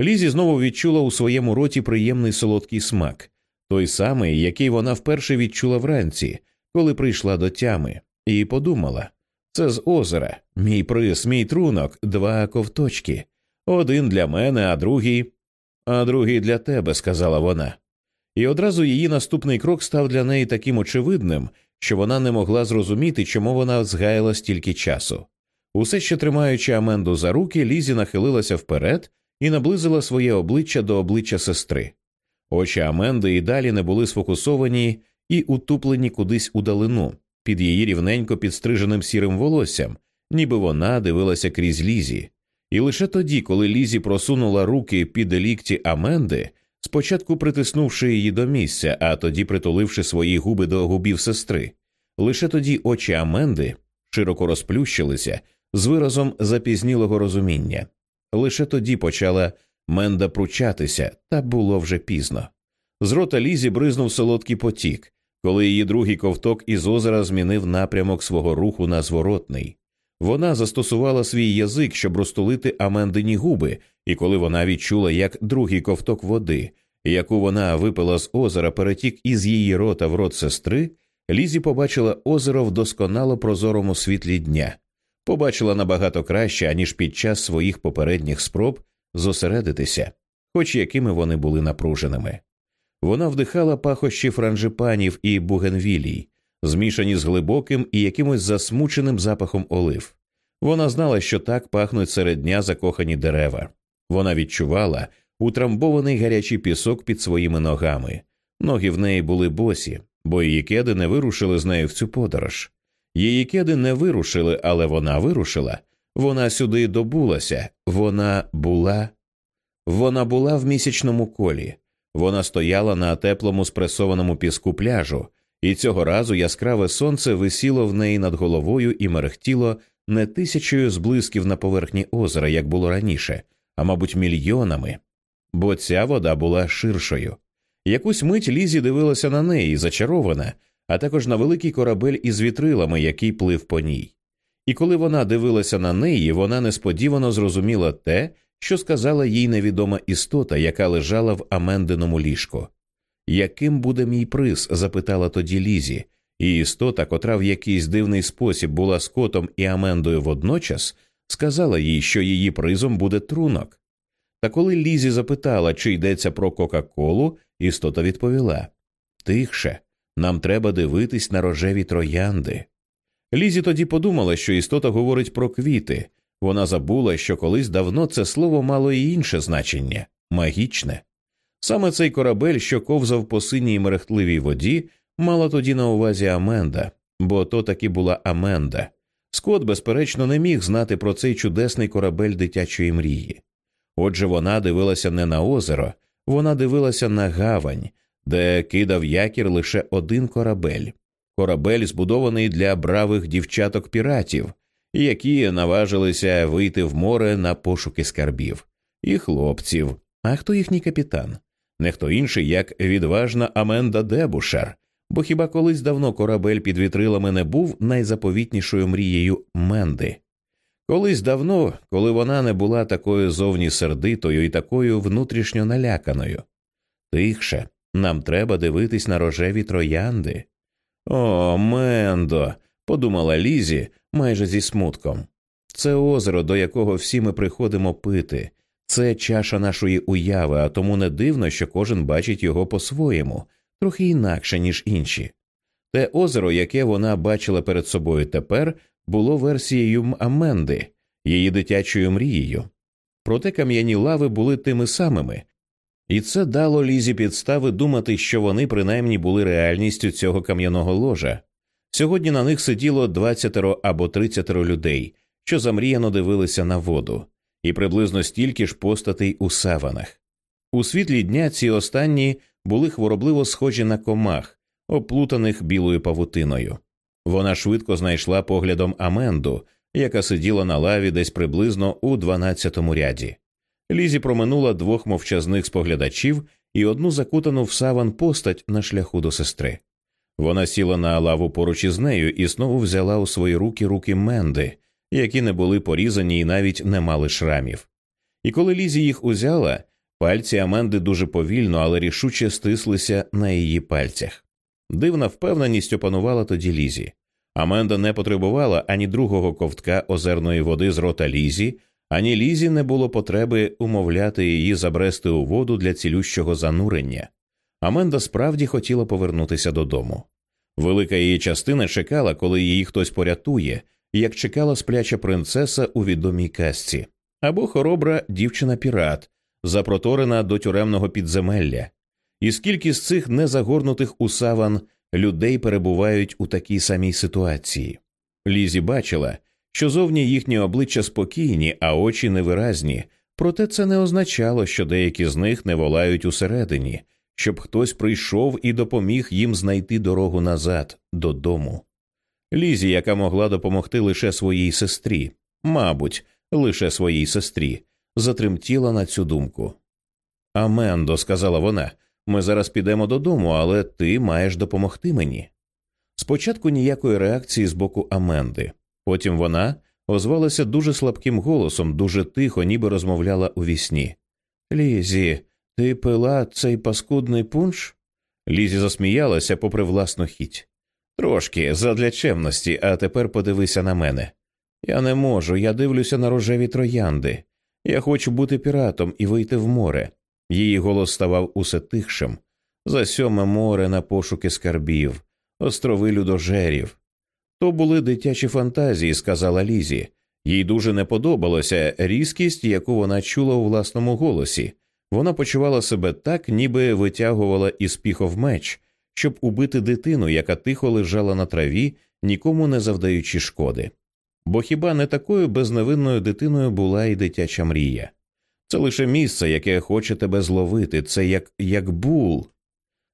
Лізі знову відчула у своєму роті приємний солодкий смак, той самий, який вона вперше відчула вранці, коли прийшла до тями, і подумала це з озера, мій приз, мій трунок, два ковточки. Один для мене, а другий. А другий для тебе, сказала вона. І одразу її наступний крок став для неї таким очевидним, що вона не могла зрозуміти, чому вона згаяла стільки часу. Усе ще тримаючи Аменду за руки, Лізі нахилилася вперед і наблизила своє обличчя до обличчя сестри. Очі Аменди і далі не були сфокусовані і утуплені кудись у далину, під її рівненько підстриженим сірим волоссям, ніби вона дивилася крізь лізі. І лише тоді, коли Лізі просунула руки під лікті Аменди, спочатку притиснувши її до місця, а тоді притуливши свої губи до губів сестри, лише тоді очі Аменди широко розплющилися з виразом запізнілого розуміння. Лише тоді почала Менда пручатися, та було вже пізно. З рота Лізі бризнув солодкий потік, коли її другий ковток із озера змінив напрямок свого руху на зворотний. Вона застосувала свій язик, щоб розтулити Амендині губи, і коли вона відчула, як другий ковток води, яку вона випила з озера, перетік із її рота в рот сестри, Лізі побачила озеро в досконало прозорому світлі дня, побачила набагато краще, аніж під час своїх попередніх спроб зосередитися, хоч якими вони були напруженими. Вона вдихала пахощі франжипанів і бугенвілій, змішані з глибоким і якимось засмученим запахом олив. Вона знала, що так пахнуть серед дня закохані дерева. Вона відчувала утрамбований гарячий пісок під своїми ногами. Ноги в неї були босі, бо її кеди не вирушили з нею в цю подорож. Її кеди не вирушили, але вона вирушила. Вона сюди добулася, вона була. Вона була в місячному колі. Вона стояла на теплому спресованому піску пляжу, і цього разу яскраве сонце висіло в неї над головою і мерехтіло не тисячою зблисків на поверхні озера, як було раніше, а мабуть, мільйонами, бо ця вода була ширшою. Якусь мить Лізі дивилася на неї, зачарована, а також на великий корабель із вітрилами, який плив по ній. І коли вона дивилася на неї, вона несподівано зрозуміла те, що сказала їй невідома істота, яка лежала в Амендиному ліжку. Яким буде мій приз? запитала тоді Лізі, і істота, котра в якийсь дивний спосіб була скотом і Амендою водночас, сказала їй, що її призом буде трунок. Та коли Лізі запитала, чи йдеться про Кока-Колу, істота відповіла Тихше, нам треба дивитись на рожеві троянди. Лізі тоді подумала, що істота говорить про квіти. Вона забула, що колись давно це слово мало і інше значення магічне. Саме цей корабель, що ковзав по синій мерехтливій воді, мала тоді на увазі Аменда, бо то таки була Аменда. Скот, безперечно, не міг знати про цей чудесний корабель дитячої мрії. Отже, вона дивилася не на озеро, вона дивилася на гавань, де кидав якір лише один корабель корабель, збудований для бравих дівчаток піратів, які наважилися вийти в море на пошуки скарбів, і хлопців. А хто їхній капітан? Не хто інший, як відважна Аменда Дебушер, бо хіба колись давно корабель під вітрилами не був найзаповітнішою мрією Менди? Колись давно, коли вона не була такою зовні сердитою і такою внутрішньо наляканою. Тихше, нам треба дивитись на рожеві троянди. О, Мендо, подумала Лізі майже зі смутком. Це озеро, до якого всі ми приходимо пити, це чаша нашої уяви, а тому не дивно, що кожен бачить його по-своєму, трохи інакше, ніж інші. Те озеро, яке вона бачила перед собою тепер, було версією Аменди, її дитячою мрією. Проте кам'яні лави були тими самими, і це дало Лізі підстави думати, що вони принаймні були реальністю цього кам'яного ложа. Сьогодні на них сиділо двадцятеро або тридцятеро людей, що замріяно дивилися на воду, і приблизно стільки ж постатей у саванах. У світлі дня ці останні були хворобливо схожі на комах, оплутаних білою павутиною. Вона швидко знайшла поглядом Аменду, яка сиділа на лаві десь приблизно у дванадцятому ряді. Лізі проминула двох мовчазних споглядачів і одну закутану в саван постать на шляху до сестри. Вона сіла на лаву поруч із нею і знову взяла у свої руки руки Менди, які не були порізані і навіть не мали шрамів. І коли Лізі їх узяла, пальці Аменди дуже повільно, але рішуче стислися на її пальцях. Дивна впевненість опанувала тоді Лізі. Аменда не потребувала ані другого ковтка озерної води з рота Лізі, ані Лізі не було потреби умовляти її забрести у воду для цілющого занурення. Аменда справді хотіла повернутися додому. Велика її частина чекала, коли її хтось порятує, як чекала спляча принцеса у відомій казці, або хоробра дівчина пірат, запроторена до тюремного підземелля. І скільки з цих незагорнутих у саван людей перебувають у такій самій ситуації. Лізі бачила, що зовні їхні обличчя спокійні, а очі невиразні, проте це не означало, що деякі з них не волають усередині, щоб хтось прийшов і допоміг їм знайти дорогу назад додому. Лізі, яка могла допомогти лише своїй сестрі, мабуть, лише своїй сестрі, затремтіла на цю думку. Амендо, сказала вона, ми зараз підемо додому, але ти маєш допомогти мені. Спочатку ніякої реакції з боку Аменди, потім вона озвалася дуже слабким голосом, дуже тихо, ніби розмовляла у вісні. Лізі, ти пила цей паскудний пунш? Лізі засміялася попри власну хіть. Трошки, задля чемності, а тепер подивися на мене. Я не можу, я дивлюся на рожеві троянди. Я хочу бути піратом і вийти в море. Її голос ставав усе тихшим. За сьоме море на пошуки скарбів, острови людожерів. То були дитячі фантазії, сказала Лізі. Їй дуже не подобалася різкість, яку вона чула у власному голосі. Вона почувала себе так, ніби витягувала із піхов меч, щоб убити дитину, яка тихо лежала на траві, нікому не завдаючи шкоди. Бо хіба не такою безневинною дитиною була і дитяча мрія? Це лише місце, яке хоче тебе зловити, це як як бул.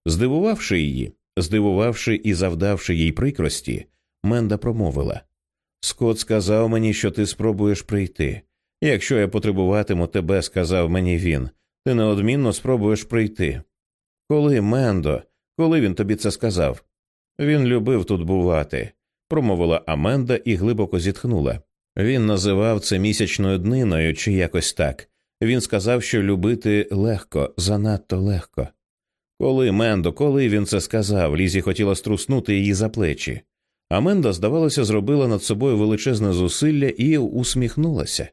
Здивувавши її, здивувавши і завдавши їй прикрості, Менда промовила Скот сказав мені, що ти спробуєш прийти. Якщо я потребуватиму тебе, сказав мені він, ти неодмінно спробуєш прийти. Коли, Мендо, коли він тобі це сказав? Він любив тут бувати, промовила Аменда і глибоко зітхнула. Він називав це місячною дниною чи якось так. Він сказав, що любити легко, занадто легко. Коли Мендо, коли він це сказав, Лізі хотіла струснути її за плечі. Аменда, здавалося, зробила над собою величезне зусилля і усміхнулася.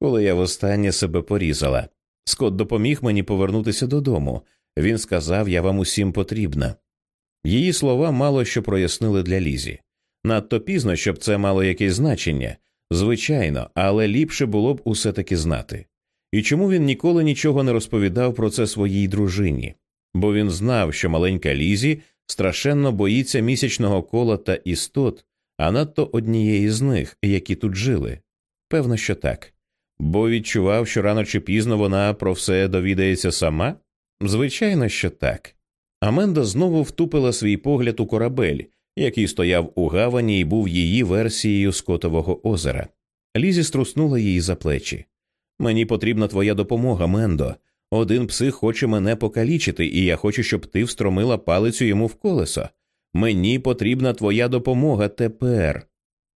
Коли я востаннє себе порізала, Скот допоміг мені повернутися додому. Він сказав, я вам усім потрібна. Її слова мало що прояснили для Лізі. Надто пізно, щоб це мало якесь значення, звичайно, але ліпше було б усе таки знати. І чому він ніколи нічого не розповідав про це своїй дружині? Бо він знав, що маленька Лізі страшенно боїться місячного кола та істот, а надто однієї з них, які тут жили. Певно, що так. Бо відчував, що рано чи пізно вона про все довідається сама? Звичайно, що так. Аменда знову втупила свій погляд у корабель, який стояв у гавані і був її версією Скотового озера. Лізі струснула її за плечі. Мені потрібна твоя допомога, Мендо. Один псих хоче мене покалічити, і я хочу, щоб ти встромила палицю йому в колесо. Мені потрібна твоя допомога тепер.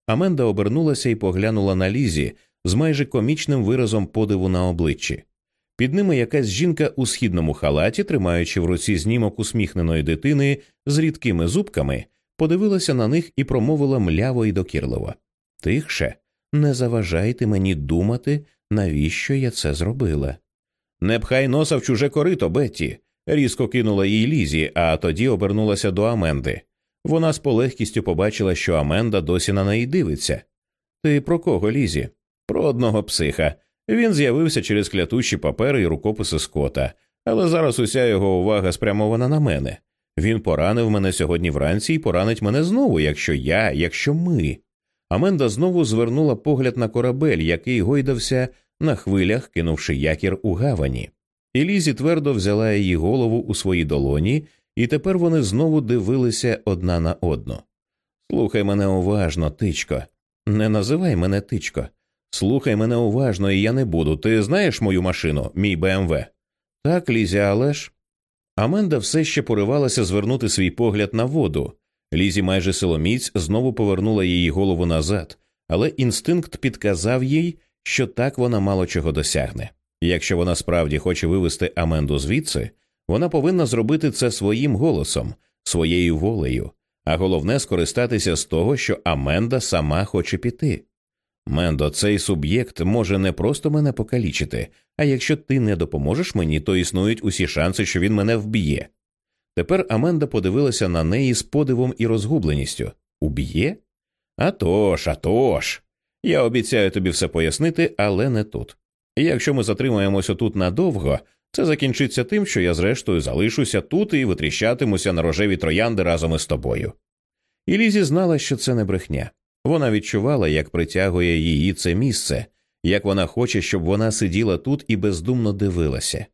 Аменда обернулася і поглянула на Лізі з майже комічним виразом подиву на обличчі. Під ними якась жінка у східному халаті, тримаючи в руці знімок усміхненої дитини з рідкими зубками, подивилася на них і промовила мляво і докірливо Тихше, не заважайте мені думати, навіщо я це зробила. Не пхай носа в чуже корито, Бетті, різко кинула їй Лізі, а тоді обернулася до Аменди. Вона з полегкістю побачила, що Аменда досі на неї дивиться. Ти про кого, Лізі? Одного психа. Він з'явився через клятущі папери і рукописи Скота, але зараз уся його увага спрямована на мене. Він поранив мене сьогодні вранці і поранить мене знову, якщо я, якщо ми. Аменда знову звернула погляд на корабель, який гойдався на хвилях, кинувши якір у гавані. І Лізі твердо взяла її голову у свої долоні, і тепер вони знову дивилися одна на одну. Слухай мене уважно, тичко. Не називай мене тичко. Слухай мене уважно, і я не буду. Ти знаєш мою машину, мій БМВ? Так, Лізі, але ж. Аменда все ще поривалася звернути свій погляд на воду. Лізі майже силоміць знову повернула її голову назад, але інстинкт підказав їй, що так вона мало чого досягне. Якщо вона справді хоче вивести Аменду звідси, вона повинна зробити це своїм голосом, своєю волею, а головне скористатися з того, що Аменда сама хоче піти. Мендо, цей суб'єкт може не просто мене покалічити, а якщо ти не допоможеш мені, то існують усі шанси, що він мене вб'є. Тепер Аменда подивилася на неї з подивом і розгубленістю Уб'є? «А тож, а тож! Я обіцяю тобі все пояснити, але не тут. Якщо ми затримаємося тут надовго, це закінчиться тим, що я зрештою залишуся тут і витріщатимуся на рожеві троянди разом із тобою. І Лізі знала, що це не брехня. Вона відчувала, як притягує її це місце, як вона хоче, щоб вона сиділа тут і бездумно дивилася.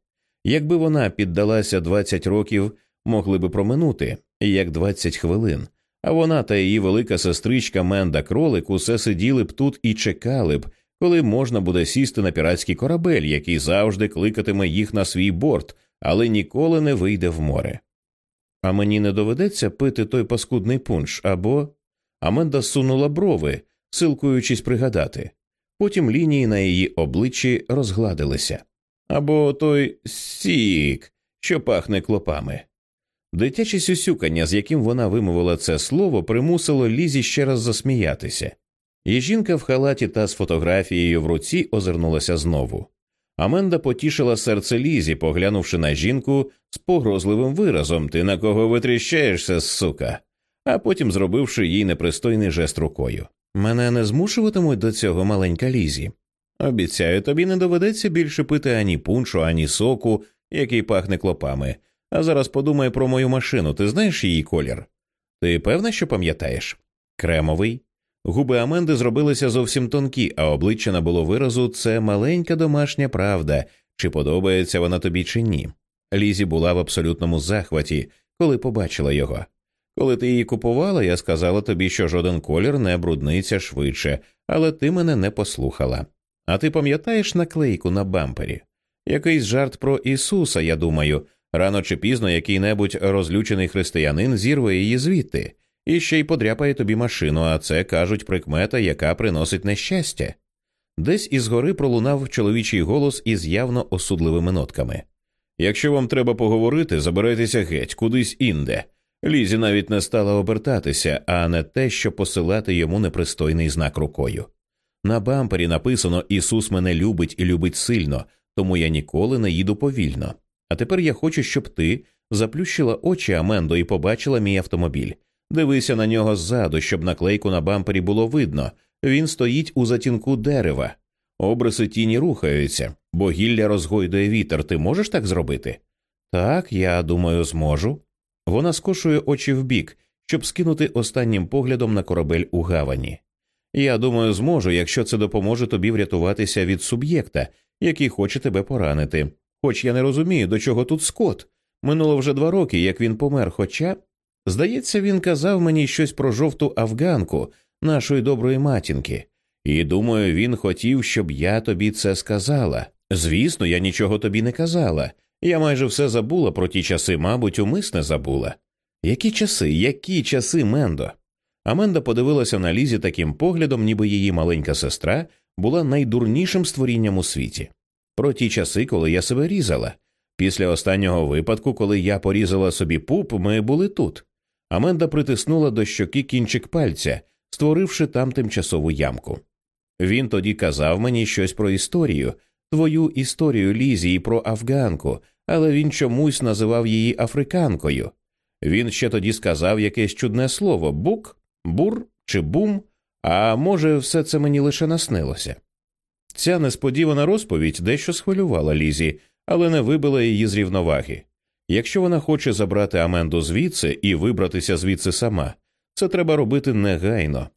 Якби вона піддалася 20 років, могли би проминути, як 20 хвилин, а вона та її велика сестричка Менда Кролик усе сиділи б тут і чекали б, коли можна буде сісти на піратський корабель, який завжди кликатиме їх на свій борт, але ніколи не вийде в море. А мені не доведеться пити той паскудний пунш або. Аменда сунула брови, силкуючись пригадати. Потім лінії на її обличчі розгладилися. Або той сік, що пахне клопами. Дитяче сюсюкання, з яким вона вимовила це слово, примусило Лізі ще раз засміятися, і жінка в халаті та з фотографією в руці озирнулася знову. Аменда потішила серце Лізі, поглянувши на жінку з погрозливим виразом Ти на кого витріщаєшся, сука? А потім зробивши їй непристойний жест рукою. Мене не змушуватимуть до цього маленька Лізі. Обіцяю, тобі не доведеться більше пити ані пуншу, ані соку, який пахне клопами. А зараз подумай про мою машину, ти знаєш її колір? Ти певна, що пам'ятаєш? Кремовий. Губи Аменди зробилися зовсім тонкі, а обличчя набуло виразу це маленька домашня правда, чи подобається вона тобі чи ні. Лізі була в абсолютному захваті, коли побачила його. Коли ти її купувала, я сказала тобі, що жоден колір не брудниться швидше, але ти мене не послухала. А ти пам'ятаєш наклейку на бампері? Якийсь жарт про Ісуса, я думаю, рано чи пізно який небудь розлючений християнин зірве її звідти і ще й подряпає тобі машину, а це кажуть прикмета, яка приносить нещастя. Десь із гори пролунав чоловічий голос із явно осудливими нотками. Якщо вам треба поговорити, забирайтеся геть, кудись інде. Лізі навіть не стала обертатися, а не те, що посилати йому непристойний знак рукою. На бампері написано Ісус мене любить і любить сильно, тому я ніколи не їду повільно. А тепер я хочу, щоб ти заплющила очі Амендо і побачила мій автомобіль. Дивися на нього ззаду, щоб наклейку на бампері було видно. Він стоїть у затінку дерева. Обриси тіні рухаються, бо гілля розгойдує вітер. Ти можеш так зробити? Так, я думаю, зможу. Вона скошує очі вбік, щоб скинути останнім поглядом на корабель у гавані. Я думаю, зможу, якщо це допоможе тобі врятуватися від суб'єкта, який хоче тебе поранити. Хоч я не розумію, до чого тут Скот. Минуло вже два роки, як він помер, хоча, здається, він казав мені щось про жовту афганку нашої доброї матінки, і думаю, він хотів, щоб я тобі це сказала. Звісно, я нічого тобі не казала. Я майже все забула про ті часи, мабуть, умисне забула. Які часи, які часи, Мендо? Аменда подивилася на Лізі таким поглядом, ніби її маленька сестра була найдурнішим створінням у світі. Про ті часи, коли я себе різала. Після останнього випадку, коли я порізала собі пуп, ми були тут. Аменда притиснула до щоки кінчик пальця, створивши там тимчасову ямку. Він тоді казав мені щось про історію, твою історію Лізі і про афганку, але він чомусь називав її африканкою. Він ще тоді сказав якесь чудне слово бук, бур чи бум, а може, все це мені лише наснилося. Ця несподівана розповідь дещо схвилювала Лізі, але не вибила її з рівноваги. Якщо вона хоче забрати Аменду звідси і вибратися звідси сама, це треба робити негайно.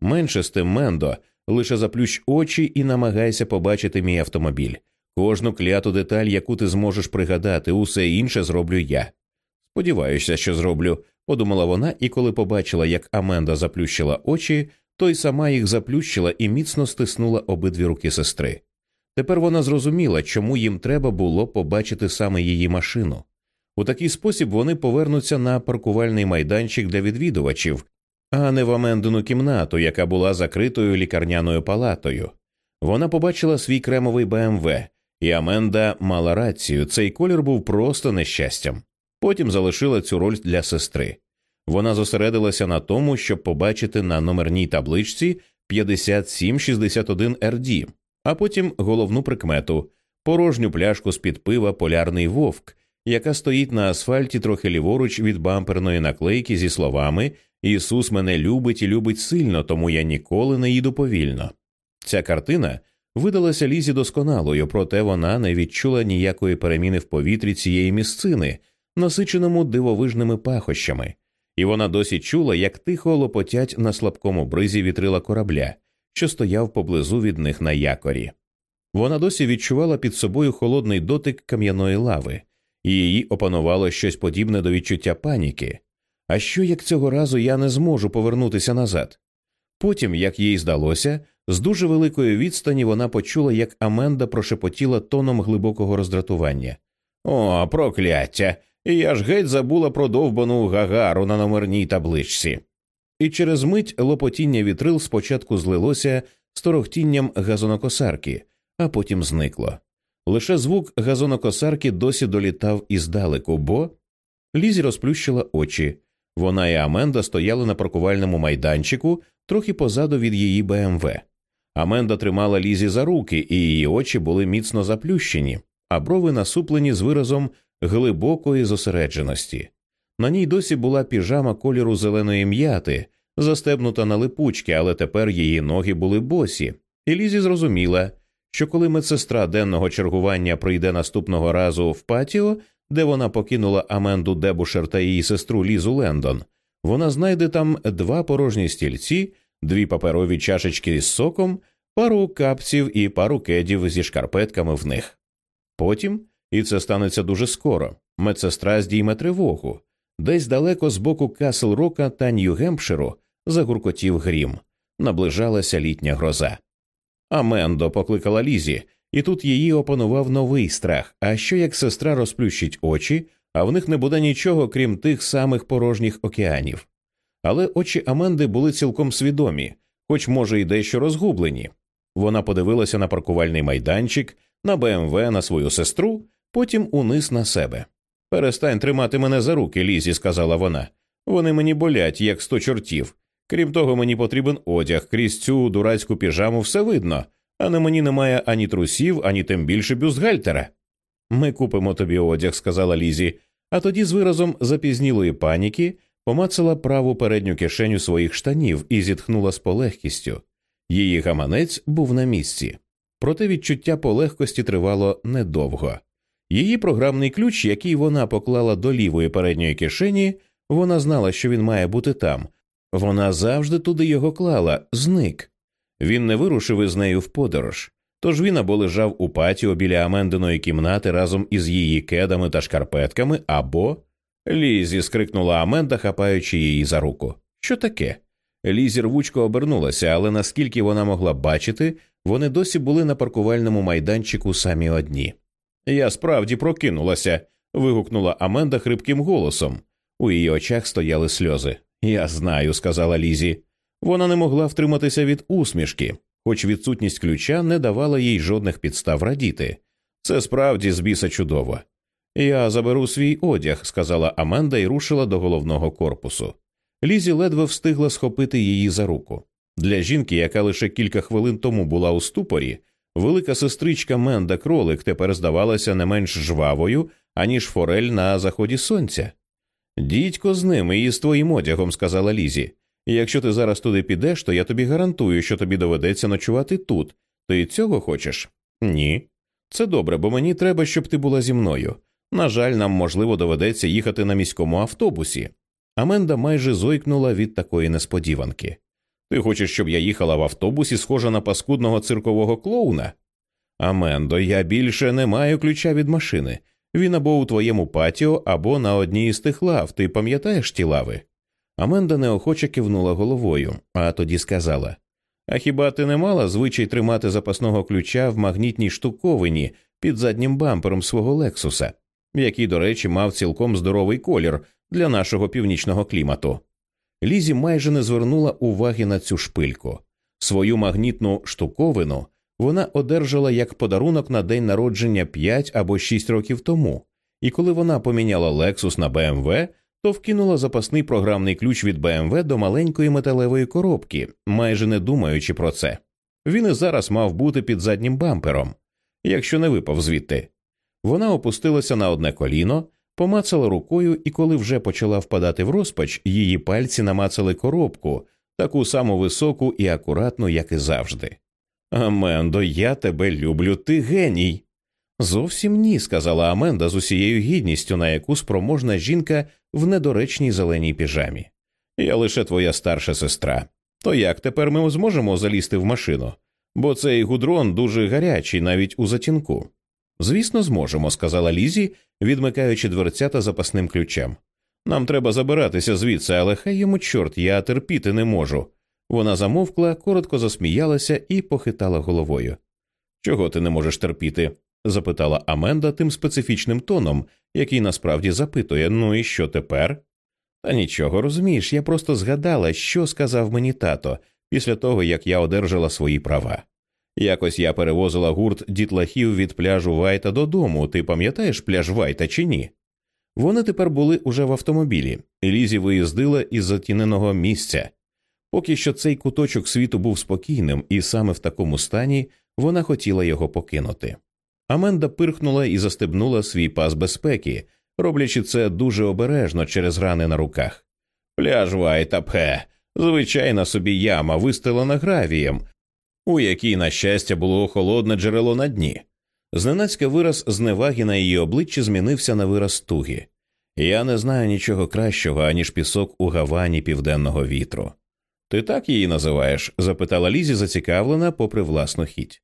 Менше з тим Мендо, лише заплющ очі і намагайся побачити мій автомобіль. Кожну кляту деталь, яку ти зможеш пригадати, усе інше зроблю я. Сподіваюся, що зроблю, подумала вона, і коли побачила, як Аменда заплющила очі, то й сама їх заплющила і міцно стиснула обидві руки сестри. Тепер вона зрозуміла, чому їм треба було побачити саме її машину. У такий спосіб вони повернуться на паркувальний майданчик для відвідувачів, а не в Амендину кімнату, яка була закритою лікарняною палатою. Вона побачила свій кремовий БМВ, і Аменда мала рацію, цей колір був просто нещастям. Потім залишила цю роль для сестри. Вона зосередилася на тому, щоб побачити на номерній табличці 5761 RD, а потім головну прикмету порожню пляшку з під пива Полярний вовк, яка стоїть на асфальті трохи ліворуч від бамперної наклейки зі словами Ісус мене любить і любить сильно, тому я ніколи не їду повільно. Ця картина видалася Лізі досконалою, проте вона не відчула ніякої переміни в повітрі цієї місцини, насиченому дивовижними пахощами, і вона досі чула, як тихо лопотять на слабкому бризі вітрила корабля, що стояв поблизу від них на якорі. Вона досі відчувала під собою холодний дотик кам'яної лави, і її опанувало щось подібне до відчуття паніки. А що як цього разу я не зможу повернутися назад? Потім, як їй здалося, з дуже великої відстані вона почула, як Аменда прошепотіла тоном глибокого роздратування. О, прокляття! Я ж геть забула про довбану гагару на номерній табличці. І через мить лопотіння вітрил спочатку злилося з торохтінням газонокосарки, а потім зникло. Лише звук газонокосарки досі долітав іздалеку, бо Лізі розплющила очі. Вона і Аменда стояли на паркувальному майданчику трохи позаду від її БМВ. Аменда тримала Лізі за руки, і її очі були міцно заплющені, а брови насуплені з виразом глибокої зосередженості. На ній досі була піжама кольору зеленої м'яти, застебнута на липучки, але тепер її ноги були босі, і Лізі зрозуміла, що коли медсестра денного чергування прийде наступного разу в патіо, де вона покинула Аменду Дебушер та її сестру Лізу Лендон, вона знайде там два порожні стільці, дві паперові чашечки з соком, пару капців і пару кедів зі шкарпетками в них. Потім, і це станеться дуже скоро, медсестра здійме тривогу, Десь далеко з боку Касл Рока та Нью-Гемпширу загуркотів грім, наближалася літня гроза. Амендо покликала Лізі, і тут її опанував новий страх. А що як сестра розплющить очі, а в них не буде нічого, крім тих самих порожніх океанів. Але очі Аменди були цілком свідомі, хоч, може, і дещо розгублені. Вона подивилася на паркувальний майданчик, на БМВ, на свою сестру, потім униз на себе. Перестань тримати мене за руки, Лізі, сказала вона. Вони мені болять, як сто чортів. Крім того, мені потрібен одяг, крізь цю дурацьку піжаму все видно, а на мені немає ані трусів, ані тим більше бюстгальтера. Ми купимо тобі одяг, сказала Лізі, а тоді з виразом запізнілої паніки помацала праву передню кишеню своїх штанів і зітхнула з полегкістю. Її гаманець був на місці. Проте відчуття полегкості тривало недовго. Її програмний ключ, який вона поклала до лівої передньої кишені, вона знала, що він має бути там. Вона завжди туди його клала, зник. Він не вирушив із нею в подорож. Тож він або лежав у патіо біля Амендиної кімнати разом із її кедами та шкарпетками, або. Лізі. скрикнула Аменда, хапаючи її за руку. Що таке? Лізі рвучко обернулася, але наскільки вона могла бачити, вони досі були на паркувальному майданчику самі одні. Я справді прокинулася. вигукнула Аменда хрипким голосом. У її очах стояли сльози. Я знаю, сказала Лізі. Вона не могла втриматися від усмішки, хоч відсутність ключа не давала їй жодних підстав радіти. Це справді збіса чудово. Я заберу свій одяг, сказала Аменда і рушила до головного корпусу. Лізі ледве встигла схопити її за руку. Для жінки, яка лише кілька хвилин тому була у ступорі, велика сестричка Менда Кролик тепер здавалася не менш жвавою, аніж форель на заході сонця. Дідько з ними і з твоїм одягом, сказала Лізі. Якщо ти зараз туди підеш, то я тобі гарантую, що тобі доведеться ночувати тут. Ти цього хочеш? Ні. Це добре, бо мені треба, щоб ти була зі мною. На жаль, нам можливо доведеться їхати на міському автобусі. Аменда майже зойкнула від такої несподіванки. Ти хочеш, щоб я їхала в автобусі, схожа на паскудного циркового клоуна? Амендо, я більше не маю ключа від машини. Він або у твоєму патіо, або на одній із тих лав. Ти пам'ятаєш ті лави? Аменда неохоче кивнула головою, а тоді сказала А хіба ти не мала звичай тримати запасного ключа в магнітній штуковині під заднім бампером свого лексуса, який, до речі, мав цілком здоровий колір для нашого північного клімату? Лізі майже не звернула уваги на цю шпильку. Свою магнітну штуковину вона одержала як подарунок на день народження 5 або 6 років тому, і коли вона поміняла Lexus на BMW, то вкинула запасний програмний ключ від BMW до маленької металевої коробки, майже не думаючи про це. Він і зараз мав бути під заднім бампером, якщо не випав звідти. Вона опустилася на одне коліно, помацала рукою, і коли вже почала впадати в розпач, її пальці намацали коробку, таку саму високу і акуратну, як і завжди. Амендо, я тебе люблю, ти геній. Зовсім ні, сказала Аменда з усією гідністю, на яку спроможна жінка в недоречній зеленій піжамі. Я лише твоя старша сестра. То як тепер ми зможемо залізти в машину? Бо цей гудрон дуже гарячий навіть у затінку. Звісно, зможемо, сказала Лізі, відмикаючи дверцята запасним ключем. Нам треба забиратися звідси, але хай йому чорт, я терпіти не можу. Вона замовкла, коротко засміялася і похитала головою. Чого ти не можеш терпіти? запитала Аменда тим специфічним тоном, який насправді запитує ну і що тепер? Та нічого, розумієш, я просто згадала, що сказав мені тато після того, як я одержала свої права. Якось я перевозила гурт дітлахів від пляжу Вайта додому. Ти пам'ятаєш пляж Вайта чи ні? Вони тепер були уже в автомобілі, Лізі виїздила із затіненого місця. Поки що цей куточок світу був спокійним, і саме в такому стані вона хотіла його покинути. Аменда пирхнула і застебнула свій пас безпеки, роблячи це дуже обережно через рани на руках. Пляж Вайта пхе, звичайна собі яма, вистелена гравієм, у якій, на щастя, було холодне джерело на дні. Зненацька вираз зневаги на її обличчі змінився на вираз туги. Я не знаю нічого кращого, аніж пісок у гавані південного вітру. Ти так її називаєш? запитала Лізі, зацікавлена, попри власну хіть.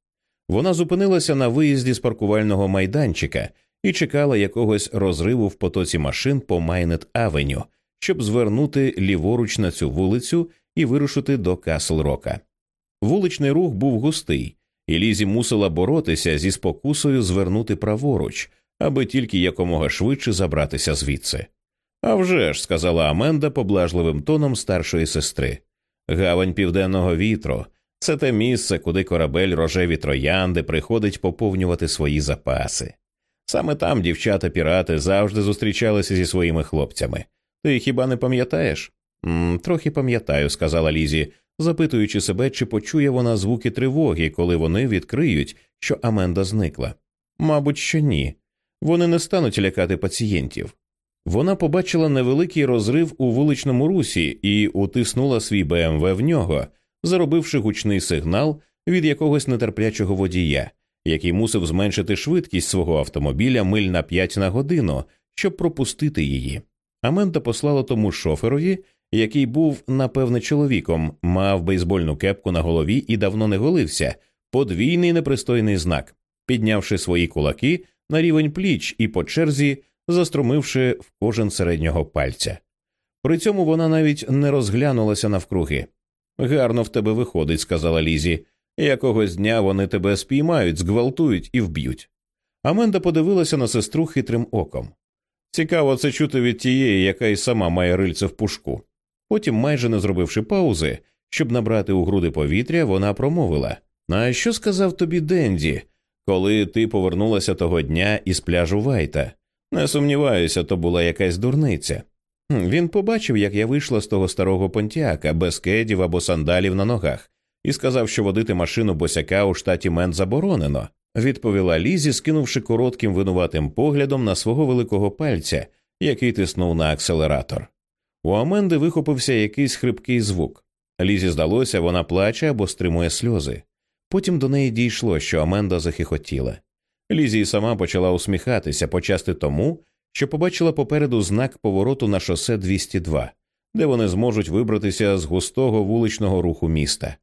Вона зупинилася на виїзді з паркувального майданчика і чекала якогось розриву в потоці машин по Майнот Авеню, щоб звернути ліворуч на цю вулицю і вирушити до Касл Рока. Вуличний рух був густий, і Лізі мусила боротися зі спокусою звернути праворуч, аби тільки якомога швидше забратися звідси. «А вже ж», – сказала Аменда поблажливим тоном старшої сестри. Гавань південного вітру це те місце, куди корабель рожеві троянди приходить поповнювати свої запаси. Саме там дівчата пірати завжди зустрічалися зі своїми хлопцями. Ти хіба не пам'ятаєш? Трохи пам'ятаю, сказала Лізі, запитуючи себе, чи почує вона звуки тривоги, коли вони відкриють, що Аменда зникла. Мабуть, що ні. Вони не стануть лякати пацієнтів. Вона побачила невеликий розрив у вуличному русі і утиснула свій БМВ в нього, заробивши гучний сигнал від якогось нетерплячого водія, який мусив зменшити швидкість свого автомобіля миль на 5 на годину, щоб пропустити її. Аменда послала тому шоферові, який був, напевне, чоловіком, мав бейсбольну кепку на голові і давно не голився, подвійний непристойний знак, піднявши свої кулаки на рівень пліч і по черзі застромивши в кожен середнього пальця. При цьому вона навіть не розглянулася навкруги. Гарно в тебе виходить, сказала Лізі. Якогось дня вони тебе спіймають, зґвалтують і вб'ють. Аменда подивилася на сестру хитрим оком. Цікаво це чути від тієї, яка й сама має рильце в пушку. Потім, майже не зробивши паузи, щоб набрати у груди повітря, вона промовила А що сказав тобі Денді, коли ти повернулася того дня із пляжу Вайта? Не сумніваюся, то була якась дурниця. Він побачив, як я вийшла з того старого понтяка, без кедів або сандалів на ногах, і сказав, що водити машину босяка у штаті Мен заборонено, відповіла Лізі, скинувши коротким винуватим поглядом на свого великого пальця, який тиснув на акселератор. У Аменди вихопився якийсь хрипкий звук. Лізі здалося, вона плаче або стримує сльози. Потім до неї дійшло, що Аменда захихотіла. Лізі й сама почала усміхатися почасти тому, що побачила попереду знак повороту на шосе 202, де вони зможуть вибратися з густого вуличного руху міста.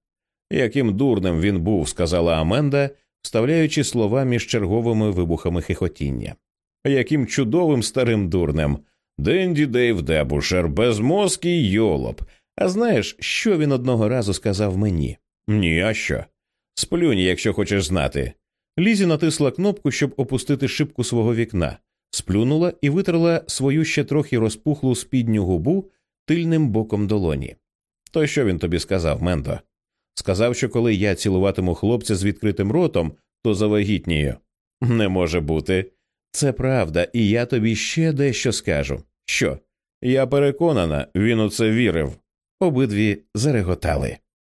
Яким дурним він був, сказала Аменда, вставляючи слова між черговими вибухами хихотіння. Яким чудовим старим дурнем. Денді Дейв Дебушер, безмозкий йолоп. А знаєш, що він одного разу сказав мені? Ні, а що? Сплюнь, якщо хочеш знати. Лізі натисла кнопку, щоб опустити шибку свого вікна, сплюнула і витерла свою ще трохи розпухлу спідню губу тильним боком долоні. То що він тобі сказав, Мендо? Сказав, що коли я цілуватиму хлопця з відкритим ротом, то завагітнію. Не може бути. Це правда, і я тобі ще дещо скажу. Що? Я переконана, він у це вірив. Обидві зареготали.